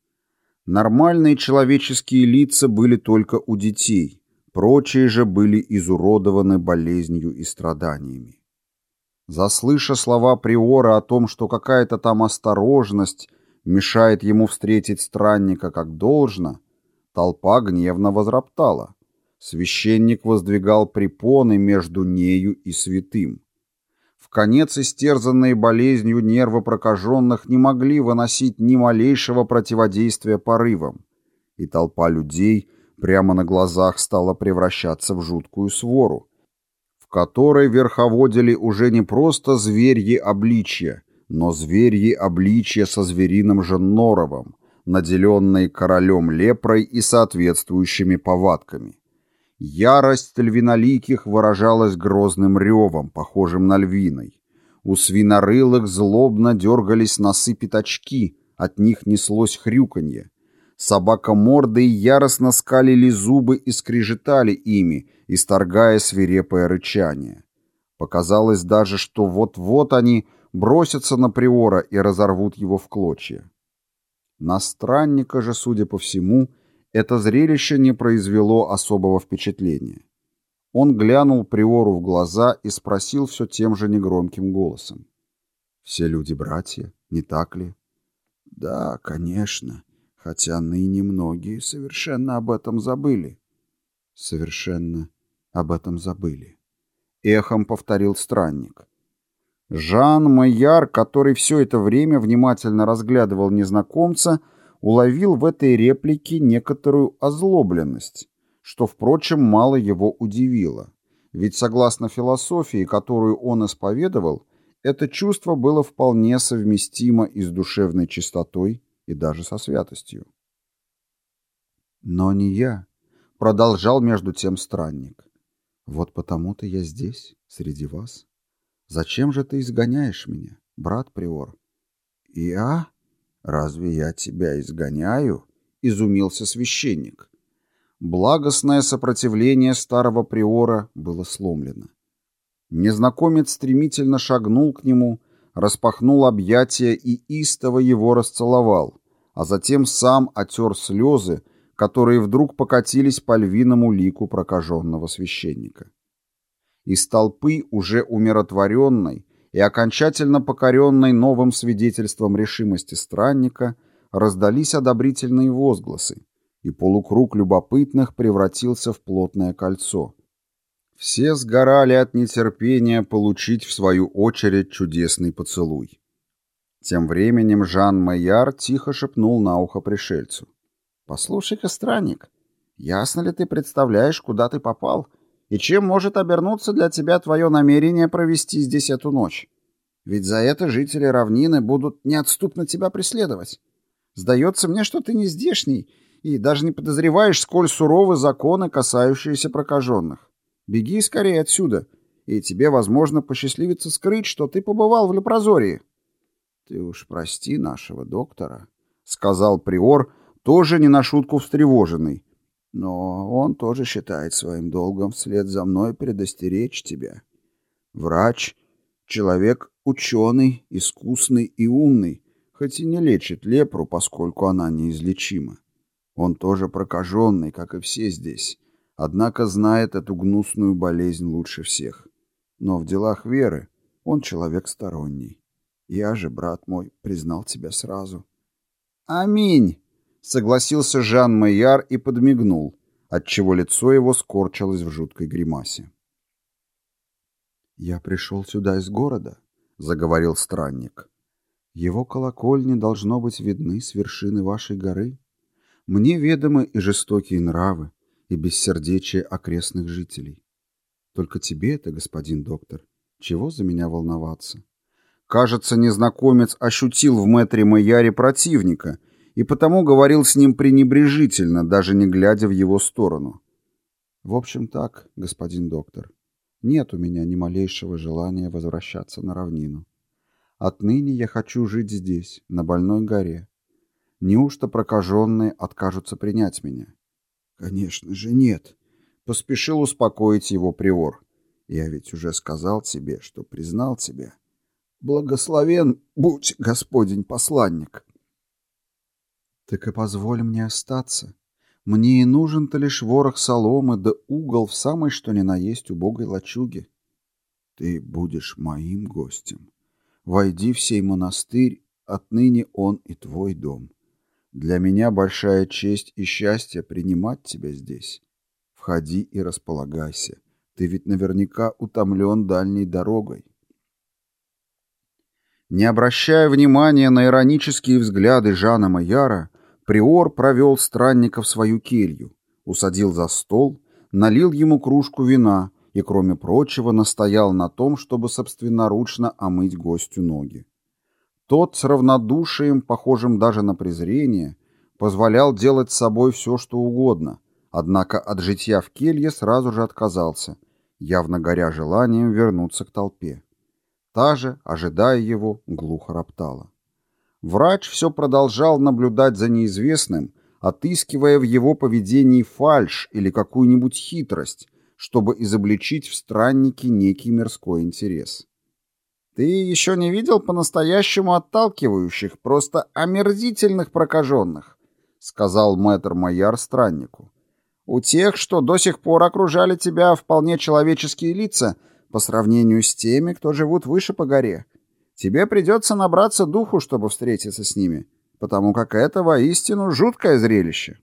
A: Нормальные человеческие лица были только у детей, прочие же были изуродованы болезнью и страданиями. Заслыша слова приора о том, что какая-то там осторожность мешает ему встретить странника как должно, толпа гневно возроптала. Священник воздвигал препоны между нею и святым. В конец истерзанные болезнью нервы прокаженных не могли выносить ни малейшего противодействия порывам, и толпа людей прямо на глазах стала превращаться в жуткую свору, в которой верховодили уже не просто зверьи обличья, но зверьи обличья со звериным же норовом, наделенные королем лепрой и соответствующими повадками. Ярость львиноликих выражалась грозным ревом, похожим на львиной. У свинорылых злобно дергались носы пятачки, от них неслось хрюканье. Собака-морды яростно скалили зубы и скрежетали ими, исторгая свирепое рычание. Показалось даже, что вот-вот они бросятся на Приора и разорвут его в клочья. На странника же, судя по всему, это зрелище не произвело особого впечатления. Он глянул Приору в глаза и спросил все тем же негромким голосом. «Все люди братья, не так ли?»
B: «Да, конечно, хотя ныне многие совершенно об этом забыли».
A: «Совершенно об этом забыли», — эхом повторил странник. Жан Майяр, который все это время внимательно разглядывал незнакомца, — уловил в этой реплике некоторую озлобленность, что, впрочем, мало его удивило. Ведь, согласно философии, которую он исповедовал, это чувство было вполне совместимо и с душевной чистотой, и даже со святостью. «Но не я», — продолжал между тем странник. «Вот потому-то я здесь, среди вас. Зачем же ты изгоняешь меня, брат Приор?»
B: «Я?» «Разве я тебя изгоняю?» — изумился священник.
A: Благостное сопротивление старого приора было сломлено. Незнакомец стремительно шагнул к нему, распахнул объятия и истово его расцеловал, а затем сам отер слезы, которые вдруг покатились по львиному лику прокаженного священника. Из толпы, уже умиротворенной и окончательно покоренной новым свидетельством решимости странника, раздались одобрительные возгласы, и полукруг любопытных превратился в плотное кольцо. Все сгорали от нетерпения получить в свою очередь чудесный поцелуй. Тем временем Жан Майяр тихо шепнул на ухо пришельцу. «Послушай-ка, странник, ясно ли ты представляешь, куда ты попал, и чем может обернуться для тебя твое намерение провести здесь эту ночь? Ведь за это жители равнины будут неотступно тебя преследовать. Сдается мне, что ты не здешний и даже не подозреваешь, сколь суровы законы, касающиеся прокаженных. Беги скорее отсюда, и тебе, возможно, посчастливится скрыть, что ты побывал в Лепрозории. — Ты уж прости нашего доктора, — сказал приор, тоже не на шутку встревоженный. Но он тоже считает своим долгом вслед за мной предостеречь тебя. Врач — человек ученый, искусный и умный, хоть и не лечит лепру, поскольку она неизлечима. Он тоже прокаженный, как и все здесь, однако знает эту гнусную болезнь лучше всех. Но в делах веры он человек сторонний. Я же, брат мой, признал тебя сразу. «Аминь!» — согласился Жан Майяр и подмигнул, отчего лицо его скорчилось в жуткой гримасе. «Я пришел сюда из города», — заговорил странник. «Его колокольни должно быть видны с вершины вашей горы. Мне ведомы и жестокие нравы, и бессердечие окрестных жителей. Только тебе это, господин доктор, чего за меня волноваться? Кажется, незнакомец ощутил в мэтре Майяре противника и потому говорил с ним пренебрежительно, даже не глядя в его сторону. В общем так, господин доктор, нет у меня ни малейшего желания возвращаться на равнину. Отныне я хочу жить здесь, на Больной горе. Неужто прокаженные откажутся принять меня? Конечно же нет. Поспешил успокоить его приор. Я ведь уже сказал тебе, что признал тебя. Благословен будь, господень посланник. Так и позволь мне остаться. Мне и нужен-то лишь ворох соломы да угол в самой что ни на есть убогой лачуге. Ты будешь моим гостем. Войди в сей монастырь, отныне он и твой дом. Для меня большая честь и счастье принимать тебя здесь. Входи и располагайся. Ты ведь наверняка утомлен дальней дорогой. Не обращая внимания на иронические взгляды Жана Майяра, Приор провел странника в свою келью, усадил за стол, налил ему кружку вина и, кроме прочего, настоял на том, чтобы собственноручно омыть гостю ноги. Тот с равнодушием, похожим даже на презрение, позволял делать с собой все, что угодно, однако от житья в келье сразу же отказался, явно горя желанием вернуться к толпе. Та же, ожидая его, глухо роптала. Врач все продолжал наблюдать за неизвестным, отыскивая в его поведении фальшь или какую-нибудь хитрость, чтобы изобличить в страннике некий мирской интерес. «Ты еще не видел по-настоящему отталкивающих, просто омерзительных прокаженных», — сказал мэтр Майяр страннику. «У тех, что до сих пор окружали тебя вполне человеческие лица по сравнению с теми, кто живут выше по горе». Тебе придется набраться духу, чтобы встретиться с ними, потому как это воистину жуткое зрелище.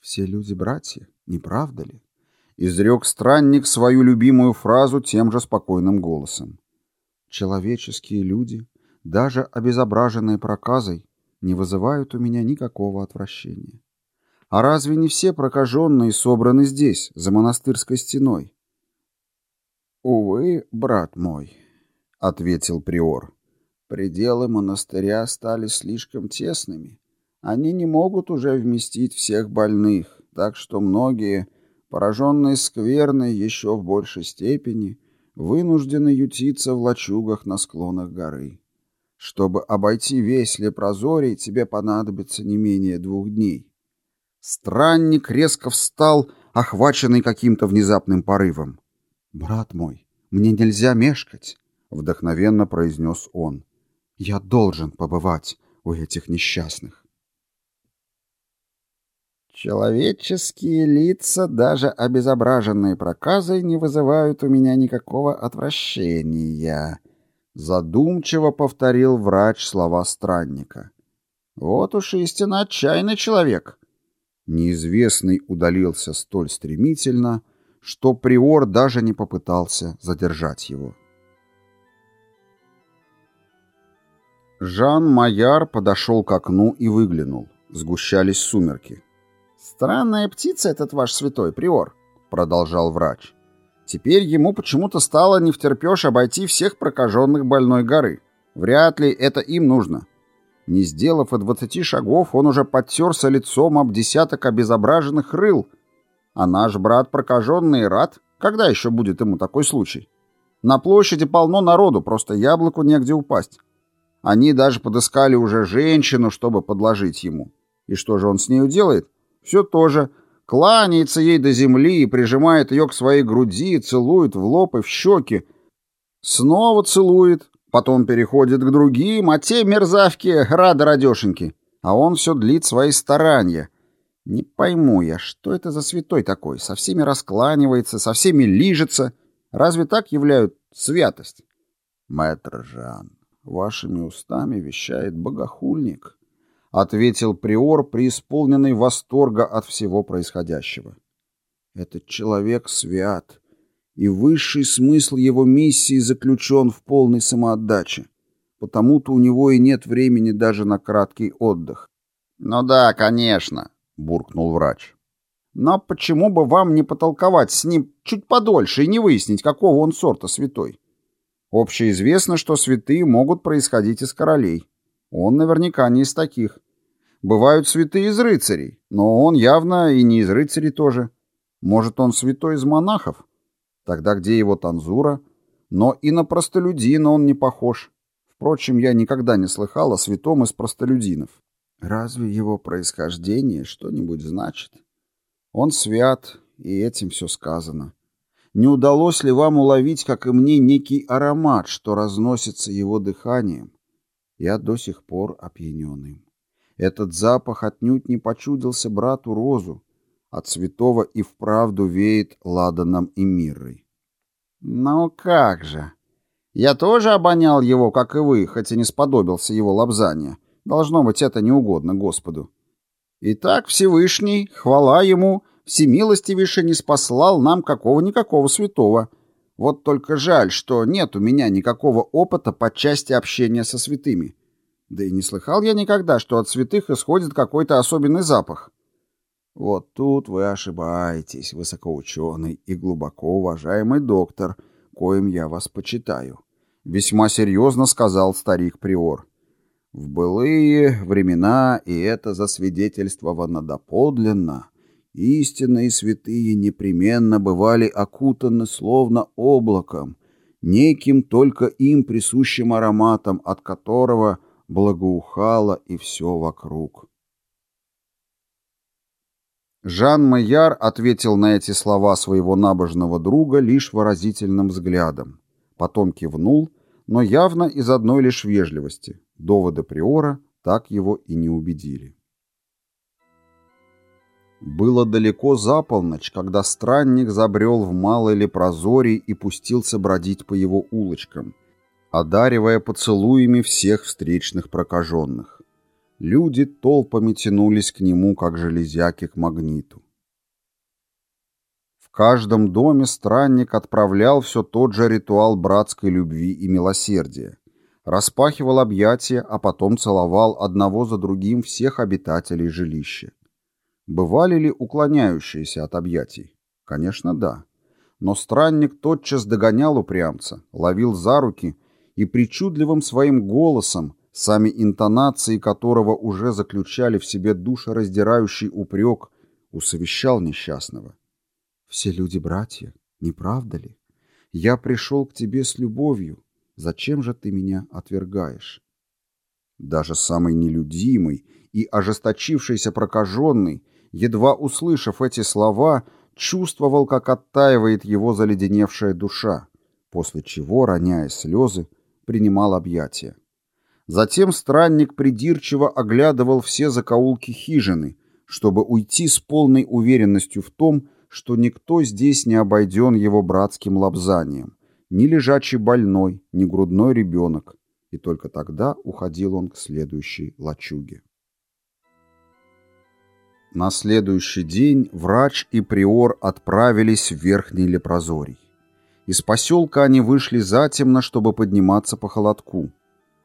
A: Все люди братья, не правда ли? Изрек странник свою любимую фразу тем же спокойным голосом. Человеческие люди, даже обезображенные проказой, не вызывают у меня никакого отвращения. А разве не все прокаженные собраны здесь, за монастырской стеной? Увы, брат мой, — ответил приор. «Пределы монастыря стали слишком тесными. Они не могут уже вместить всех больных, так что многие, пораженные скверной еще в большей степени, вынуждены ютиться в лачугах на склонах горы. Чтобы обойти весь лепрозорий, тебе понадобится не менее двух дней». Странник резко встал, охваченный каким-то внезапным порывом. «Брат мой, мне нельзя мешкать. — вдохновенно произнес он. «Я должен побывать у этих несчастных».
B: Человеческие лица, даже обезображенные проказой, не вызывают у меня никакого отвращения, задумчиво повторил врач слова странника. Вот уж истинно отчаянный человек.
A: Неизвестный удалился столь стремительно, что приор даже не попытался задержать его. Жан Майяр подошел к окну и выглянул. Сгущались сумерки.
B: «Странная птица этот ваш святой приор», — продолжал врач. «Теперь ему почему-то стало не втерпешь обойти всех прокаженных больной горы. Вряд ли это им нужно. Не сделав и двадцати шагов, он уже подтерся лицом об десяток обезображенных рыл. А наш брат прокаженный рад. Когда еще будет ему такой случай? На площади полно народу, просто яблоку негде упасть. Они даже подыскали уже женщину, чтобы подложить ему. И что же он с нею делает? Все то же. Кланяется ей до земли и прижимает ее к своей груди, целует в лоб и в щеки. Снова целует, потом переходит к другим, а те мерзавки рады радешеньки. А он все длит свои старания. Не пойму я, что это за святой такой? Со всеми раскланивается, со всеми лижется. Разве так являют святость?
A: Мэтр Жан, вашими устами вещает богохульник, ответил приор, преисполненный восторга от всего происходящего. Этот человек свят, и высший смысл его миссии заключен в полной самоотдаче. Потому-то у него и нет времени даже на краткий отдых.
B: «Ну да, конечно», — буркнул врач. «Но почему бы вам не потолковать с ним чуть подольше и не выяснить, какого он сорта святой? Общеизвестно, что святые могут происходить из королей. Он наверняка не из таких. Бывают святые из рыцарей, но он явно и не из рыцарей тоже. Может, он святой из монахов? Тогда где его танзура? Но и на простолюдина он не похож. Впрочем, я никогда не слыхал о святом из простолюдинов. Разве его происхождение что-нибудь значит? Он свят, и этим все сказано. Не удалось ли вам уловить, как и мне, некий аромат, что разносится его дыханием? Я до сих пор опьянен им. Этот запах отнюдь не почудился брату Розу, от святого и вправду веет ладаном и мирой. «Ну как же! Я тоже обонял его, как и вы, хотя не сподобился его лобзания. Должно быть, это неугодно Господу. Итак, Всевышний, хвала ему, всемилостивейше не спаслал нам какого-никакого святого. Вот только жаль, что нет у меня никакого опыта по части общения со святыми. Да и не слыхал я никогда, что от святых исходит какой-то особенный запах. Вот тут вы ошибаетесь, высокоученый и глубоко уважаемый доктор, коим я вас почитаю. Весьма серьезно сказал старик-приор. В былые времена, и это засвидетельствовано доподлинно, истинные святые непременно бывали окутаны словно облаком, неким только им присущим ароматом, от которого благоухало и все вокруг. Жан Майяр ответил на эти слова своего набожного друга лишь выразительным взглядом. Потом кивнул, но явно из одной лишь вежливости. Доводы Приора так его и не убедили. Было далеко за полночь, когда странник забрел в малый лепрозорий и пустился бродить по его улочкам, одаривая поцелуями всех встречных прокаженных. Люди толпами тянулись к нему, как железяки к магниту. В каждом доме странник отправлял все тот же ритуал братской любви и милосердия. Распахивал объятия, а потом целовал одного за другим всех обитателей жилища. Бывали ли уклоняющиеся от объятий? Конечно, да. Но странник тотчас догонял упрямца, ловил за руки и причудливым своим голосом, сами интонации которого уже заключали в себе душераздирающий упрек, усовещал несчастного. «Все люди братья, не правда ли? Я пришел к тебе с любовью. Зачем же ты меня отвергаешь?» Даже самый нелюдимый и ожесточившийся прокаженный, едва услышав эти слова, чувствовал, как оттаивает его заледеневшая душа.
A: после чего, роняя слезы, принимал объятия. Затем странник придирчиво оглядывал все закоулки хижины, чтобы уйти с полной уверенностью в том, что никто здесь не обойден его братским лобзанием, ни лежачий больной, ни грудной ребенок, и только тогда уходил он к следующей лачуге. На следующий день врач и приор отправились в Верхний Лепрозорий. Из поселка они вышли затемно, чтобы подниматься по холодку.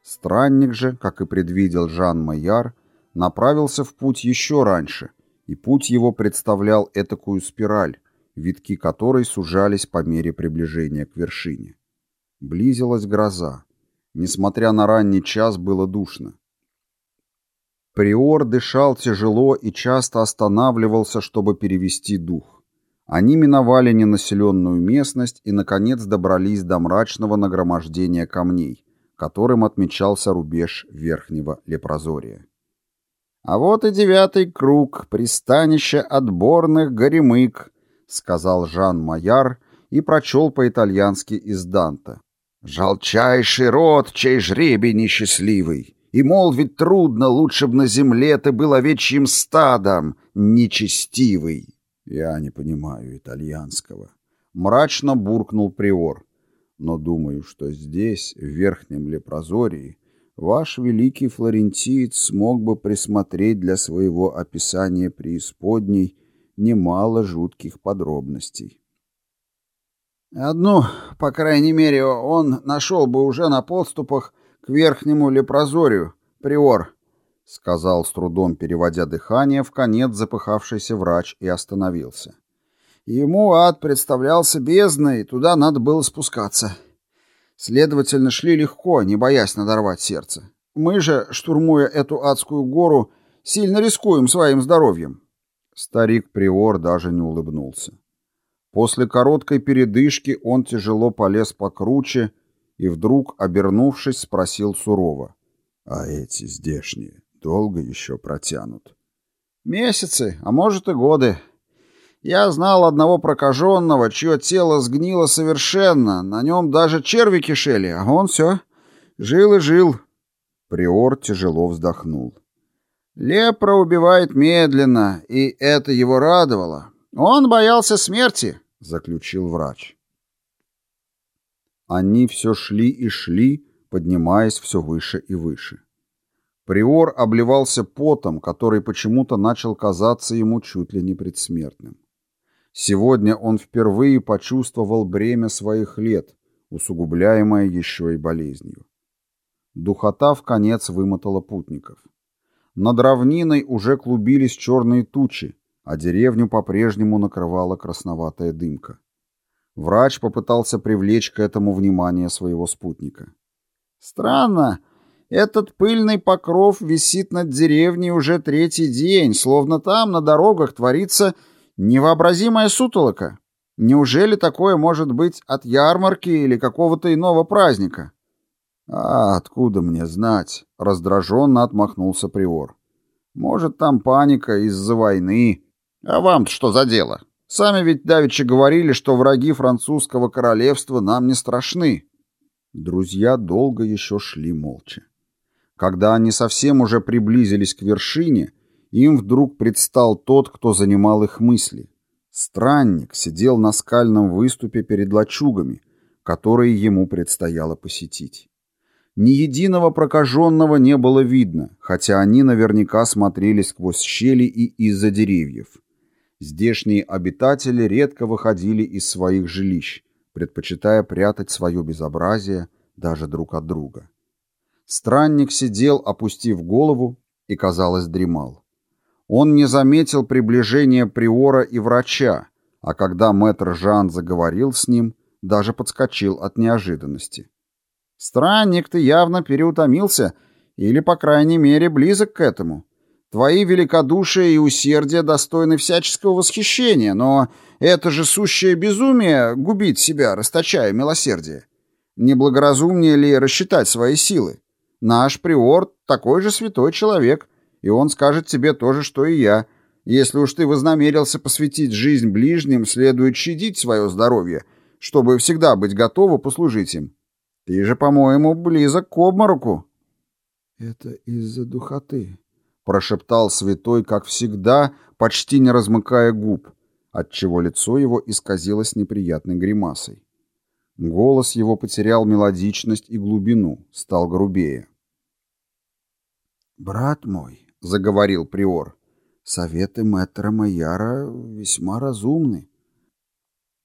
A: Странник же, как и предвидел Жан Майяр, направился в путь еще раньше, и путь его представлял этакую спираль, витки которой сужались по мере приближения к вершине. Близилась гроза. Несмотря на ранний час, было душно. Приор дышал тяжело и часто останавливался, чтобы перевести дух. Они миновали ненаселенную местность и, наконец, добрались до мрачного нагромождения камней, которым отмечался рубеж Верхнего Лепрозория. «А вот и девятый круг, пристанище отборных горемык», — сказал Жан Майар и прочел по-итальянски из Данта. «Жалчайший род, чей жребий несчастливый!» И, мол, ведь трудно, лучше б на земле ты был овечьим стадом, нечестивый. Я не понимаю итальянского. Мрачно буркнул приор. Но думаю, что здесь, в Верхнем Лепрозории, ваш великий флорентиец смог бы присмотреть для своего описания преисподней немало жутких подробностей. Одну, по крайней мере, он нашел бы уже на подступах к верхнему лепрозорию, приор, — сказал с трудом, переводя дыхание, в конец запыхавшийся врач и остановился. Ему ад представлялся бездной, и туда надо было спускаться. Следовательно, шли легко, не боясь надорвать сердце. Мы же, штурмуя эту адскую гору, сильно рискуем своим здоровьем. Старик-приор даже не улыбнулся. После короткой передышки он тяжело полез покруче, и вдруг, обернувшись, спросил сурово. «А эти здешние долго еще протянут?» «Месяцы, а может и годы. Я знал одного прокаженного, чье тело сгнило совершенно, на нем даже черви кишели, а он все жил и жил». Приор тяжело вздохнул. «Лепра убивает медленно, и это его радовало. Он боялся смерти», — заключил врач. Они все шли и шли, поднимаясь все выше и выше. Приор обливался потом, который почему-то начал казаться ему чуть ли не предсмертным. Сегодня он впервые почувствовал бремя своих лет, усугубляемое еще и болезнью. Духота в конец вымотала путников. Над равниной уже клубились черные тучи, а деревню по-прежнему накрывала красноватая дымка. Врач попытался привлечь к этому внимание своего спутника. «Странно. Этот пыльный покров висит над деревней уже третий день, словно там на дорогах творится невообразимая сутолока. Неужели такое может быть от ярмарки или какого-то иного праздника?» «А откуда мне знать?» — раздраженно отмахнулся Приор. «Может, там паника из-за войны. А вам-то что за дело?» Сами ведь давеча говорили, что враги французского королевства нам не страшны. Друзья долго еще шли молча. Когда они совсем уже приблизились к вершине, им вдруг предстал тот, кто занимал их мысли. Странник сидел на скальном выступе перед лачугами, которые ему предстояло посетить. Ни единого прокаженного не было видно, хотя они наверняка смотрели сквозь щели и из-за деревьев. Здешние обитатели редко выходили из своих жилищ, предпочитая прятать свое безобразие даже друг от друга. Странник сидел, опустив голову, и, казалось, дремал. Он не заметил приближения приора и врача, а когда мэтр Жан заговорил с ним, даже подскочил от неожиданности. «Странник, ты явно переутомился, или, по крайней мере, близок к этому. Твои великодушие и усердие достойны всяческого восхищения, но это же сущее безумие губить себя, расточая милосердие. Неблагоразумнее ли рассчитать свои силы? Наш приор такой же святой человек, и он скажет тебе то же, что и я. Если уж ты вознамерился посвятить жизнь ближним, следует щадить свое здоровье, чтобы всегда быть готова послужить им. Ты же, по-моему, близок к обмороку.
B: Это из-за духоты,
A: прошептал святой, как всегда, почти не размыкая губ, отчего лицо его исказилось неприятной гримасой. Голос его потерял мелодичность и глубину, стал грубее.
B: «Брат мой», — заговорил приор, — «советы мэтра Майяра весьма разумны.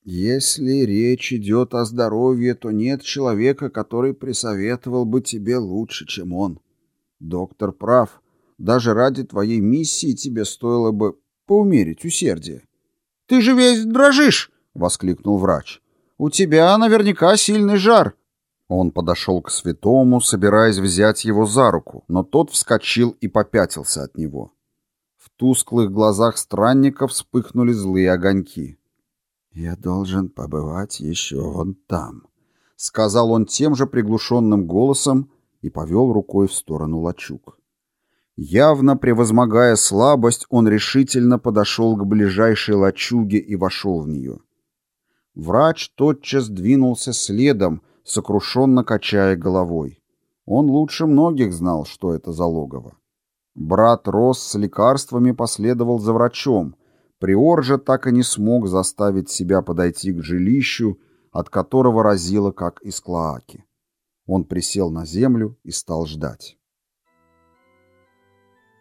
B: Если речь идет о здоровье, то нет человека, который присоветовал бы тебе лучше, чем он. Доктор прав. Даже ради твоей миссии тебе стоило бы поумерить усердие.
A: — Ты же весь дрожишь! — воскликнул врач. — У тебя наверняка сильный жар. Он подошел к святому, собираясь взять его за руку, но тот вскочил и попятился от него. В тусклых глазах странника вспыхнули злые огоньки.
B: «Я должен побывать еще вон там», —
A: сказал он тем же приглушенным голосом и повел рукой в сторону лачуг. Явно превозмогая слабость, он решительно подошел к ближайшей лачуге и вошел в нее. Врач тотчас двинулся следом, сокрушенно качая головой. Он лучше многих знал, что это за логово. Брат Рос с лекарствами последовал за врачом. Приор же так и не смог заставить себя подойти к жилищу, от которого разило, как из клоаки. Он присел на землю и стал ждать.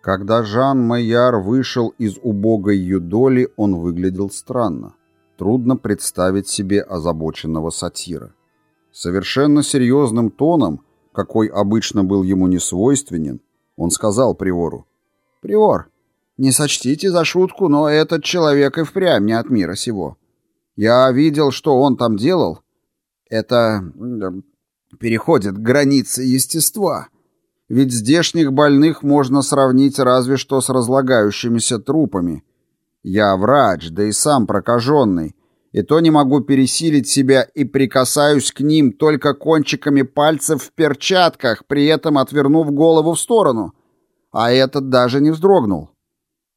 A: Когда Жан Майяр вышел из убогой юдоли, он выглядел странно. Трудно представить себе озабоченного сатира. Совершенно серьезным тоном, какой обычно был ему не свойственен, он сказал Приору. «Приор, не сочтите за шутку, но этот человек и впрямь не от мира сего. Я видел, что он там делал. Это переходит границы естества. Ведь здешних больных можно сравнить разве что с разлагающимися трупами. Я врач, да и сам прокаженный, и то не могу пересилить себя и прикасаюсь к ним только кончиками пальцев в перчатках, при этом отвернув голову в сторону. А этот даже не вздрогнул.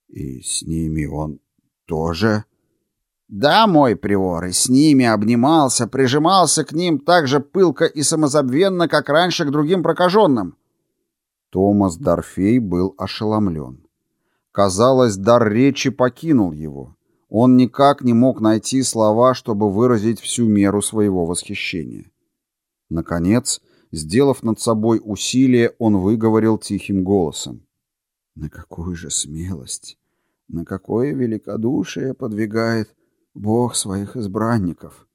B: И с ними он тоже...
A: Да, мой приор, и с ними обнимался, прижимался к ним так же пылко и самозабвенно, как раньше к другим прокаженным. Томас Дорфей был ошеломлен. Казалось, дар речи покинул его. Он никак не мог найти слова, чтобы выразить всю меру своего восхищения. Наконец, сделав над собой усилие, он выговорил тихим голосом.
B: «На какую же смелость, на какое великодушие подвигает Бог своих избранников!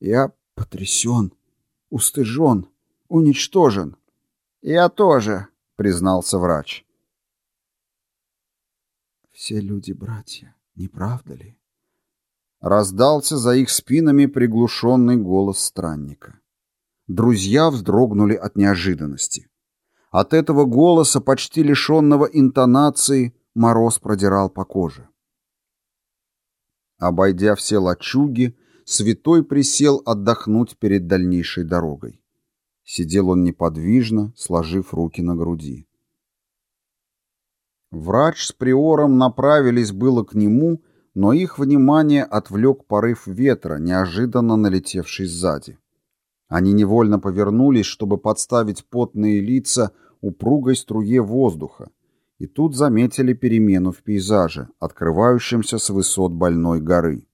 B: Я потрясен, устыжен, уничтожен!»
A: «Я тоже», — признался врач.
B: «Все люди братья, не правда ли?»
A: Раздался за их спинами приглушенный голос странника. Друзья вздрогнули от неожиданности. От этого голоса, почти лишенного интонации, мороз продирал по коже. Обойдя все лачуги, святой присел отдохнуть перед дальнейшей дорогой. Сидел он неподвижно, сложив руки на груди. Врач с приором направились было к нему, но их внимание отвлек порыв ветра, неожиданно налетевший сзади. Они невольно повернулись, чтобы подставить потные лица упругой струе воздуха, и тут заметили перемену в пейзаже, открывающемся с высот больной горы.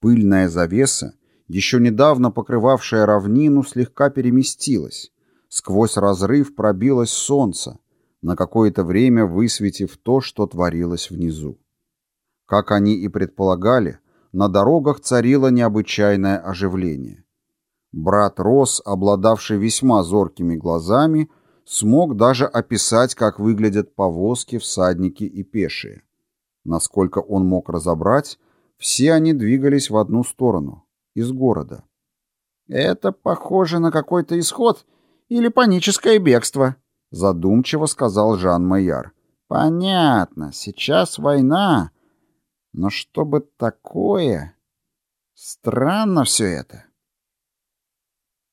A: Пыльная завеса, еще недавно покрывавшая равнину, слегка переместилась. Сквозь разрыв пробилось солнце, на какое-то время высветив то, что творилось внизу. Как они и предполагали, на дорогах царило необычайное оживление. Брат Рос, обладавший весьма зоркими глазами, смог даже описать, как выглядят повозки, всадники и пешие. Насколько он мог разобрать, все они двигались в одну сторону, из города. «Это похоже на какой-то исход или паническое бегство», задумчиво сказал Жан Майяр. «Понятно, сейчас война, но чтобы такое... Странно все это.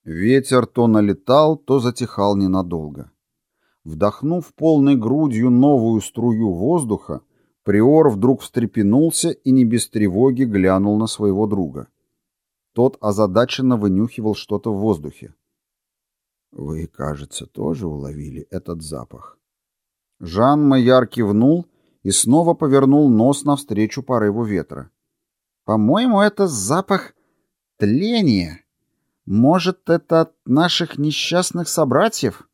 A: Ветер то налетал, то затихал ненадолго. Вдохнув полной грудью новую струю воздуха, Приор вдруг встрепенулся и не без тревоги глянул на своего друга. Тот озадаченно вынюхивал что-то в воздухе.
B: «Вы, кажется, тоже уловили этот запах?»
A: Жан Майяр кивнул и снова повернул нос навстречу порыву ветра. «По-моему, это запах тления. Может, это от наших несчастных собратьев?»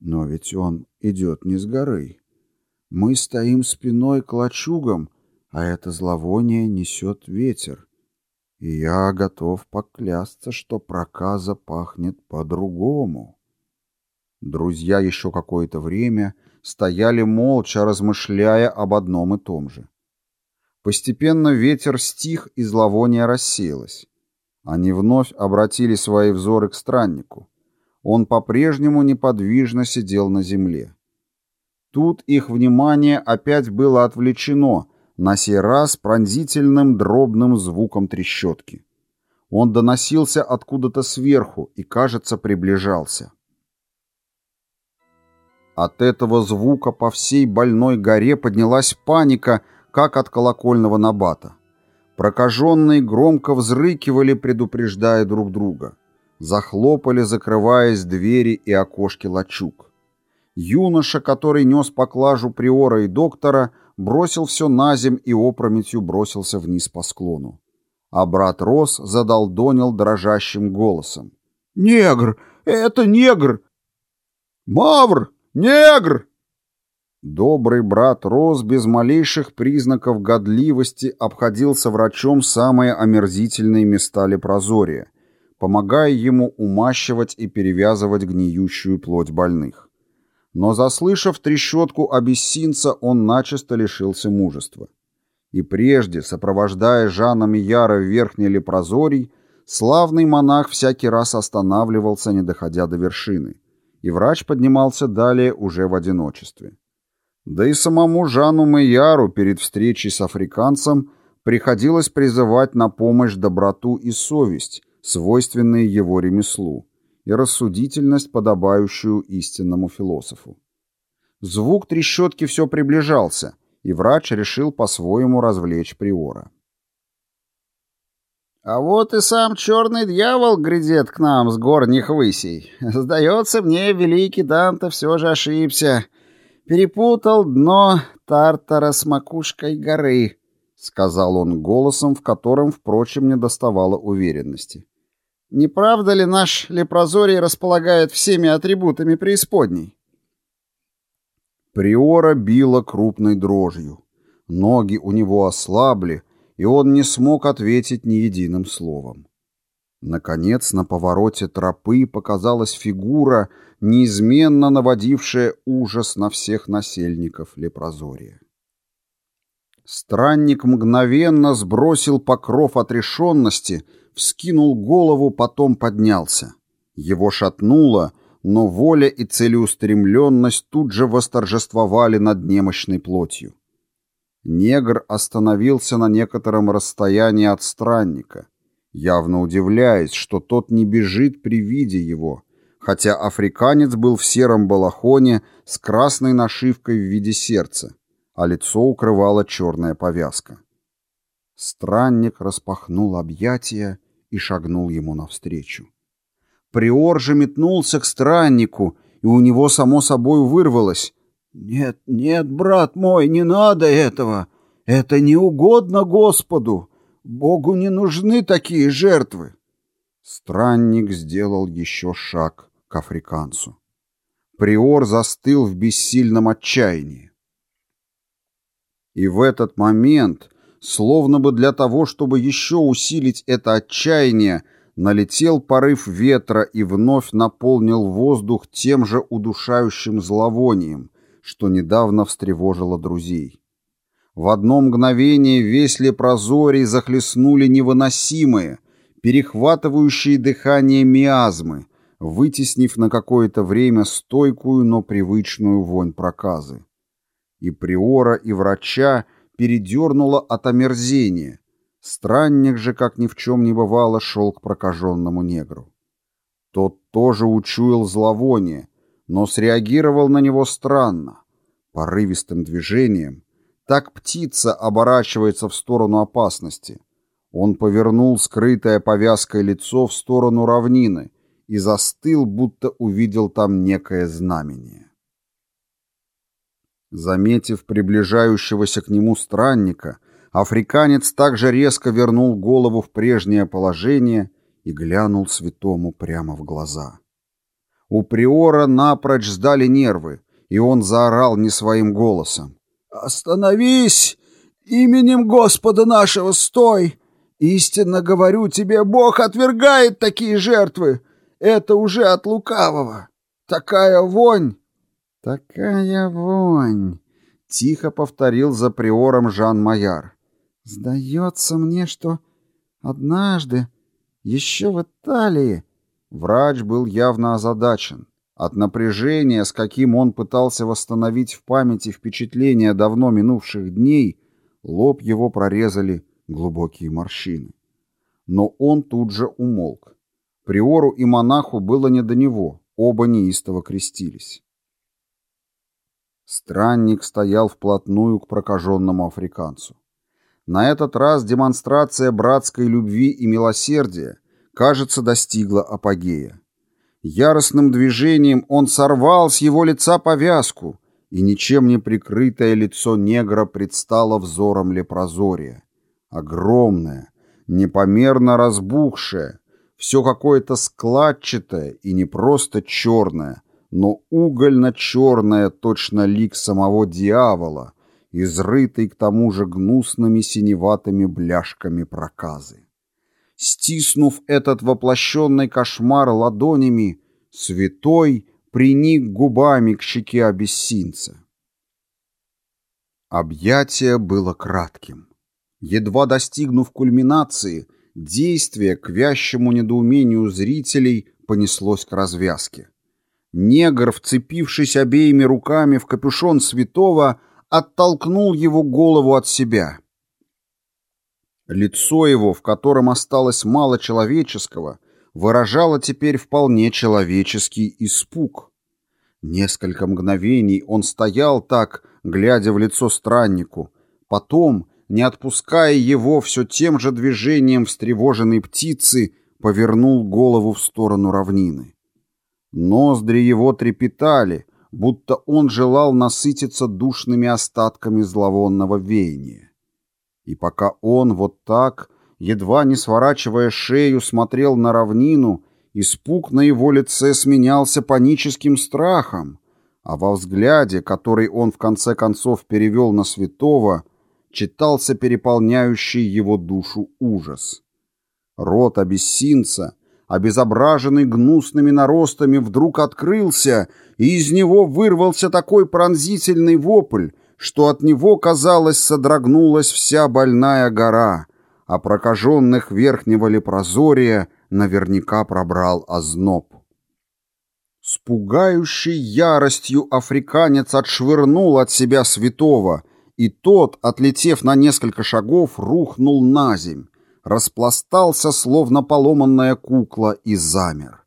B: «Но ведь он идет не с горы. Мы стоим спиной к лачугам, а это зловоние несет ветер. И я готов поклясться, что проказа пахнет по-другому.
A: Друзья еще какое-то время стояли молча, размышляя об одном и том же. Постепенно ветер стих, и зловоние рассеялось. Они вновь обратили свои взоры к страннику. Он по-прежнему неподвижно сидел на земле. Тут их внимание опять было отвлечено, на сей раз пронзительным дробным звуком трещотки. Он доносился откуда-то сверху и, кажется, приближался. От этого звука по всей больной горе поднялась паника, как от колокольного набата. Прокаженные громко взрыкивали, предупреждая друг друга. Захлопали, закрываясь двери и окошки лачуг. Юноша, который нес поклажу приора и доктора, бросил все на земь и опрометью бросился вниз по склону. А брат Рос задолдонил дрожащим голосом.
B: «Негр! Это негр! Мавр! Негр!»
A: Добрый брат Рос без малейших признаков годливости обходился врачом самые омерзительные места лепрозория, помогая ему умащивать и перевязывать гниющую плоть больных. Но, заслышав трещотку абиссинца, он начисто лишился мужества. И прежде, сопровождая Жана Мияра в верхний лепрозорий, славный монах всякий раз останавливался, не доходя до вершины, и врач поднимался далее уже в одиночестве. Да и самому Жану Мияру перед встречей с африканцем приходилось призывать на помощь доброту и совесть, свойственные его ремеслу, и рассудительность, подобающую истинному философу. Звук трещотки все приближался, и врач решил по-своему развлечь приора.
C: «А вот и сам черный дьявол грядет к нам с горних высей. Сдается мне, великий Данте все же ошибся. Перепутал дно Тартара с макушкой горы», — сказал он голосом, в котором, впрочем, не доставало уверенности. Не правда ли наш лепрозорий располагает всеми атрибутами преисподней?
A: Приора била крупной дрожью. Ноги у него ослабли, и он не смог ответить ни единым словом. Наконец, на повороте тропы показалась фигура, неизменно наводившая ужас на всех насельников Лепрозория. Странник мгновенно сбросил покров отрешенности, вскинул голову, потом поднялся. Его шатнуло, но воля и целеустремленность тут же восторжествовали над немощной плотью. Негр остановился на некотором расстоянии от странника, явно удивляясь, что тот не бежит при виде его, хотя африканец был в сером балахоне с красной нашивкой в виде сердца, а лицо укрывала черная повязка. Странник распахнул объятия и шагнул ему навстречу. Приор же метнулся к страннику, и у него само собой вырвалось. «Нет, нет, брат мой, не надо этого! Это не угодно Господу! Богу не нужны такие жертвы!» Странник сделал еще шаг к африканцу. Приор застыл в бессильном отчаянии. И в этот момент Словно бы для того, чтобы еще усилить это отчаяние, налетел порыв ветра и вновь наполнил воздух тем же удушающим зловонием, что недавно встревожило друзей. В одно мгновение весь лепрозорий захлестнули невыносимые, перехватывающие дыхание миазмы, вытеснив на какое-то время стойкую, но привычную вонь проказы. И приора, и врача — передернуло от омерзения. Странник же, как ни в чем не бывало, шел к прокаженному негру. Тот тоже учуял зловоние, но среагировал на него странно, порывистым движением. Так птица оборачивается в сторону опасности. Он повернул скрытое повязкой лицо в сторону равнины и застыл, будто увидел там некое знамение. Заметив приближающегося к нему странника, африканец также резко вернул голову в прежнее положение и глянул святому прямо в глаза. У приора напрочь сдали нервы, и он заорал не своим голосом. «Остановись! Именем Господа нашего стой! Истинно говорю тебе, Бог отвергает такие жертвы! Это уже от лукавого! Такая вонь!»
C: «Такая вонь!» — тихо повторил за приором Жан-Майар. «Сдается мне, что однажды, еще в Италии...»
A: Врач был явно озадачен. От напряжения, с каким он пытался восстановить в памяти впечатления давно минувших дней, лоб его прорезали глубокие морщины. Но он тут же умолк. Приору и монаху было не до него, оба неистово крестились. Странник стоял вплотную к прокаженному африканцу. На этот раз демонстрация братской любви и милосердия, кажется, достигла апогея. Яростным движением он сорвал с его лица повязку, и ничем не прикрытое лицо негра предстало взором лепрозория. Огромное, непомерно разбухшее, все какое-то складчатое и не просто черное, но угольно-черное точно лик самого дьявола, изрытый к тому же гнусными синеватыми бляшками проказы. Стиснув этот воплощенный кошмар ладонями, святой приник губами к щеке абиссинца. Объятие было кратким. Едва достигнув кульминации, действие к вящему недоумению зрителей понеслось к развязке. Негр, вцепившись обеими руками в капюшон святого, оттолкнул его голову от себя. Лицо его, в котором осталось мало человеческого, выражало теперь вполне человеческий испуг. Несколько мгновений он стоял так, глядя в лицо страннику. Потом, не отпуская его все тем же движением встревоженной птицы, повернул голову в сторону равнины. Ноздри его трепетали, будто он желал насытиться душными остатками зловонного веяния. И пока он вот так, едва не сворачивая шею, смотрел на равнину, испуг на его лице сменялся паническим страхом, а во взгляде, который он в конце концов перевел на святого, читался переполняющий его душу ужас. Рот абиссинца — обезображенный гнусными наростами, вдруг открылся, и из него вырвался такой пронзительный вопль, что от него, казалось, содрогнулась вся больная гора, а прокаженных верхнего лепрозория наверняка пробрал озноб. С пугающей яростью африканец отшвырнул от себя святого, и тот, отлетев на несколько шагов, рухнул на земь, распластался, словно поломанная кукла, и замер.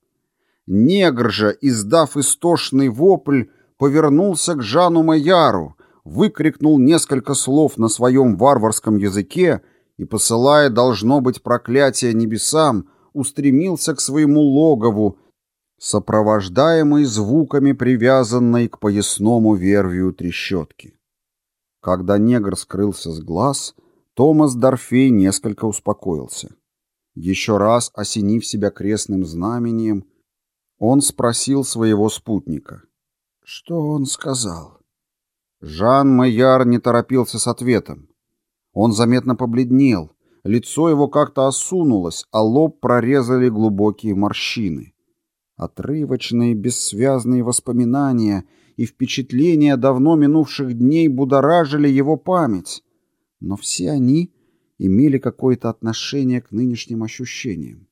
A: Негр же, издав истошный вопль, повернулся к Жану Майяру, выкрикнул несколько слов на своем варварском языке и, посылая, должно быть, проклятие небесам, устремился к своему логову, сопровождаемый звуками привязанной к поясному вервию трещотки. Когда негр скрылся с глаз — Томас Дорфей несколько успокоился. Еще раз осенив себя крестным знамением, он спросил своего спутника. «Что он сказал?» Жан Майяр не торопился с ответом. Он заметно побледнел, лицо его как-то осунулось, а лоб прорезали глубокие морщины. Отрывочные, бессвязные воспоминания и впечатления давно минувших дней будоражили его память, но все они имели какое-то отношение к нынешним ощущениям.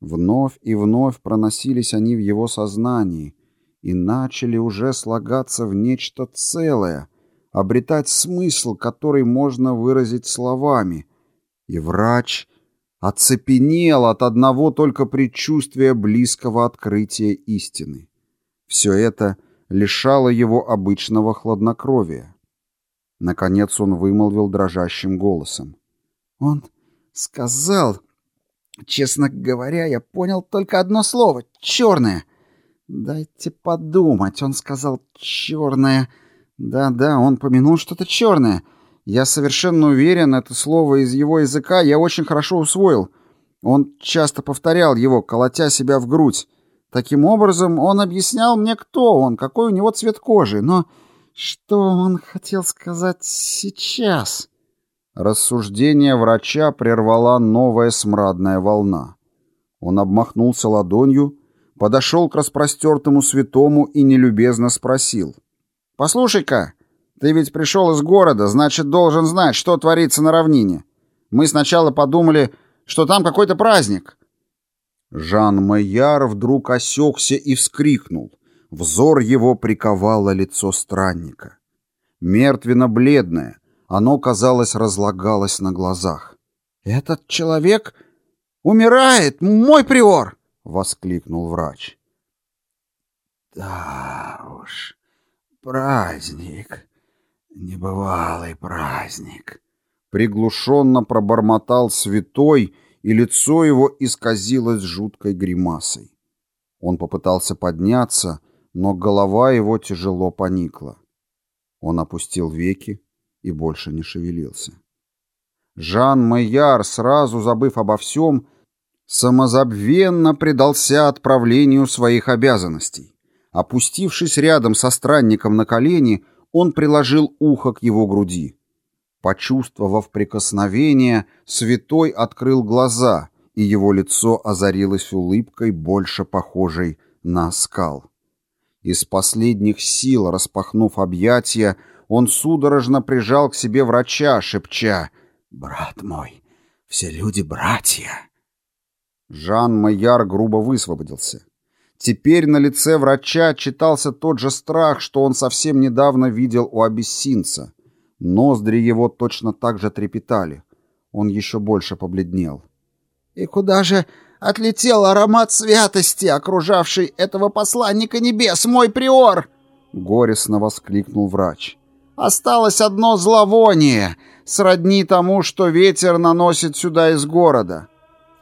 A: Вновь и вновь проносились они в его сознании и начали уже слагаться в нечто целое, обретать смысл, который можно выразить словами. И врач оцепенел от одного только предчувствия близкого открытия истины. Все это лишало его обычного хладнокровия. Наконец он вымолвил дрожащим голосом. «Он
C: сказал... Честно говоря, я понял только одно слово — черное. Дайте подумать, он сказал черное. Да-да, он помянул что-то черное. Я совершенно уверен, это слово из его языка я очень хорошо усвоил. Он часто повторял его, колотя себя в грудь. Таким образом, он объяснял мне, кто он, какой у него цвет кожи. Но что он хотел сказать сейчас?
A: Рассуждение врача прервала новая смрадная волна. Он обмахнулся ладонью, подошел к распростертому святому и нелюбезно спросил.
C: «Послушай-ка, ты ведь пришел из города, значит, должен знать, что творится на равнине. Мы сначала подумали, что там какой-то праздник».
A: Жан Майяр вдруг осекся и вскрикнул. Взор его приковало лицо странника. Мертвенно-бледное, оно, казалось, разлагалось на глазах.
C: «Этот человек умирает, мой приор!» — воскликнул врач.
B: «Да уж, праздник, небывалый праздник!»
A: Приглушенно пробормотал святой, и лицо его исказилось жуткой гримасой. Он попытался подняться, но голова его тяжело поникла. Он опустил веки, и больше не шевелился. Жан Майяр, сразу забыв обо всем, самозабвенно предался отправлению своих обязанностей. Опустившись рядом со странником на колени, он приложил ухо к его груди. Почувствовав прикосновение, святой открыл глаза, и его лицо озарилось улыбкой, больше похожей на скал. Из последних сил, распахнув объятия, он судорожно прижал к себе врача, шепча «Брат мой, все люди братья». Жан Майяр грубо высвободился. Теперь на лице врача читался тот же страх, что он совсем недавно видел у абиссинца. Ноздри его точно так же трепетали. Он еще больше побледнел.
C: «И куда же отлетел аромат святости, окружавший этого посланника небес, мой приор?» — горестно воскликнул врач. Осталось одно зловоние, сродни тому, что ветер наносит сюда из города.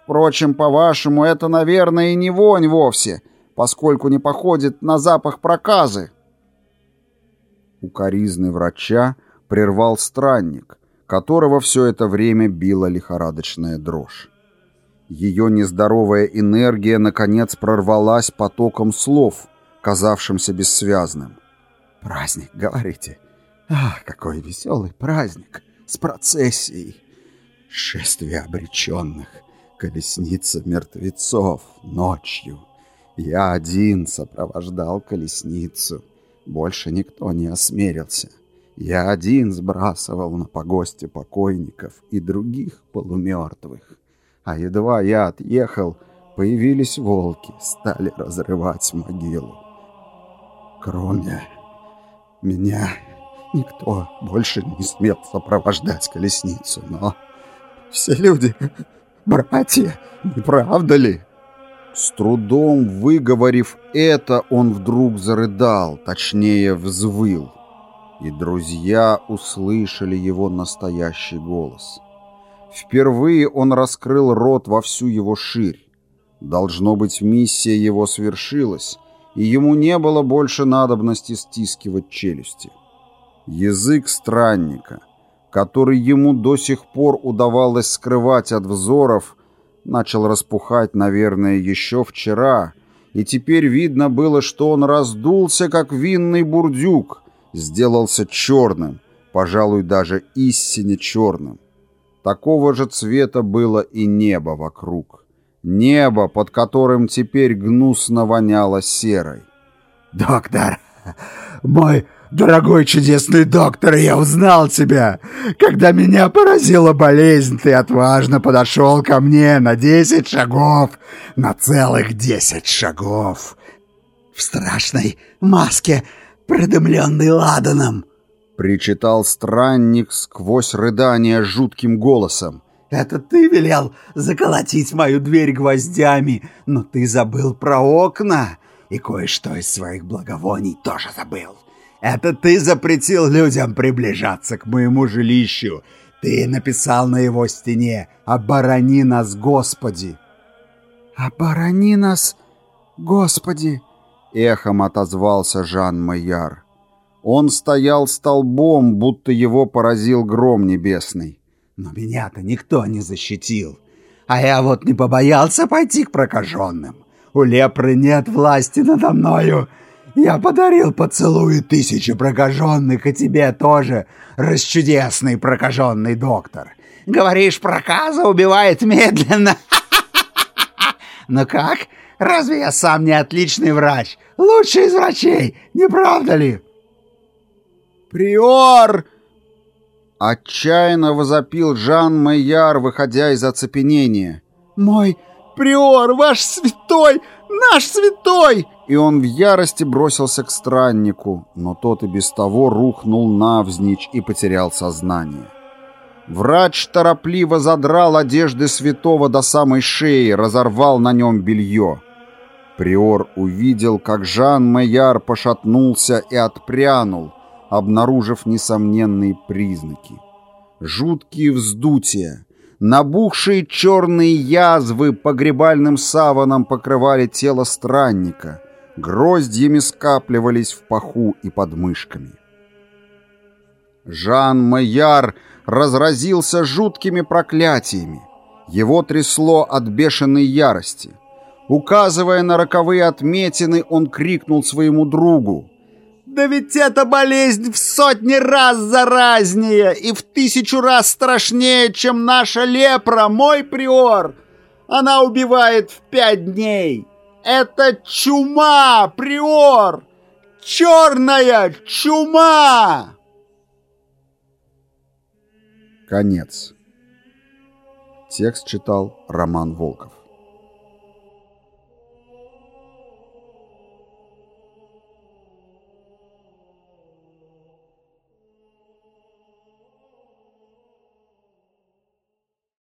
C: Впрочем, по-вашему, это, наверное, и не вонь вовсе, поскольку не походит на запах проказы.
A: Укоризный врача прервал странник, которого все это время била лихорадочная дрожь. Ее нездоровая энергия, наконец, прорвалась потоком слов, казавшимся бессвязным.
B: «Праздник, говорите?» Ах, какой веселый праздник с процессией! Шествие обреченных, колесница мертвецов ночью. Я один сопровождал колесницу. Больше никто не осмелился. Я один сбрасывал на погосте покойников и других полумертвых. А едва я отъехал, появились волки, стали разрывать могилу. Кроме меня Никто больше не смел сопровождать колесницу, но все люди братья, не правда ли?
A: С трудом выговорив это, он вдруг зарыдал, точнее взвыл. И друзья услышали его настоящий голос. Впервые он раскрыл рот во всю его ширь. Должно быть, миссия его свершилась, и ему не было больше надобности стискивать челюсти. Язык странника, который ему до сих пор удавалось скрывать от взоров, начал распухать, наверное, еще вчера, и теперь видно было, что он раздулся, как винный бурдюк, сделался черным, пожалуй, даже истинно черным. Такого же цвета было и небо вокруг. Небо, под которым теперь гнусно воняло серой.
B: «Доктор, мой «Дорогой чудесный доктор, я узнал тебя! Когда меня поразила болезнь, ты отважно подошел ко мне на десять шагов, на целых десять шагов, в страшной маске, продымленной ладаном!»
A: Причитал странник сквозь рыдание жутким голосом.
B: «Это ты велел заколотить мою дверь гвоздями, но ты забыл про окна, и кое-что из своих благовоний тоже забыл. Это ты запретил людям приближаться к моему жилищу. Ты написал на его стене «Оборони нас, Господи!»
C: «Оборони нас, Господи!» — эхом отозвался Жан Майяр. Он стоял столбом, будто его поразил гром небесный.
B: «Но меня-то никто не защитил, а я вот не побоялся пойти к прокаженным. У лепры нет власти надо мною. Я подарил поцелуи тысячи прокаженных, и тебе тоже, расчудесный прокаженный доктор. Говоришь, проказа убивает медленно. Но как? Разве я сам не отличный врач? Лучший из врачей, не правда ли?
C: Приор! Отчаянно возопил Жан Майяр, выходя из оцепенения. «Мой приор, ваш святой, наш святой!» И он в ярости бросился к страннику, но тот и без того рухнул навзничь и потерял сознание. Врач торопливо задрал одежды святого до самой шеи, разорвал на нем белье. Приор увидел, как Жан Майяр пошатнулся и отпрянул, обнаружив несомненные признаки. Жуткие вздутия, набухшие черные язвы погребальным саваном покрывали тело странника, гроздьями скапливались в паху и подмышками. Жан Майяр разразился жуткими проклятиями. Его трясло от бешеной ярости. Указывая на роковые отметины, он крикнул своему другу. «Да ведь эта болезнь в сотни раз заразнее и в тысячу раз страшнее, чем наша лепра, мой приор! Она убивает в пять дней! Это чума, приор! Черная чума!»
A: Конец. Текст читал Роман Волков.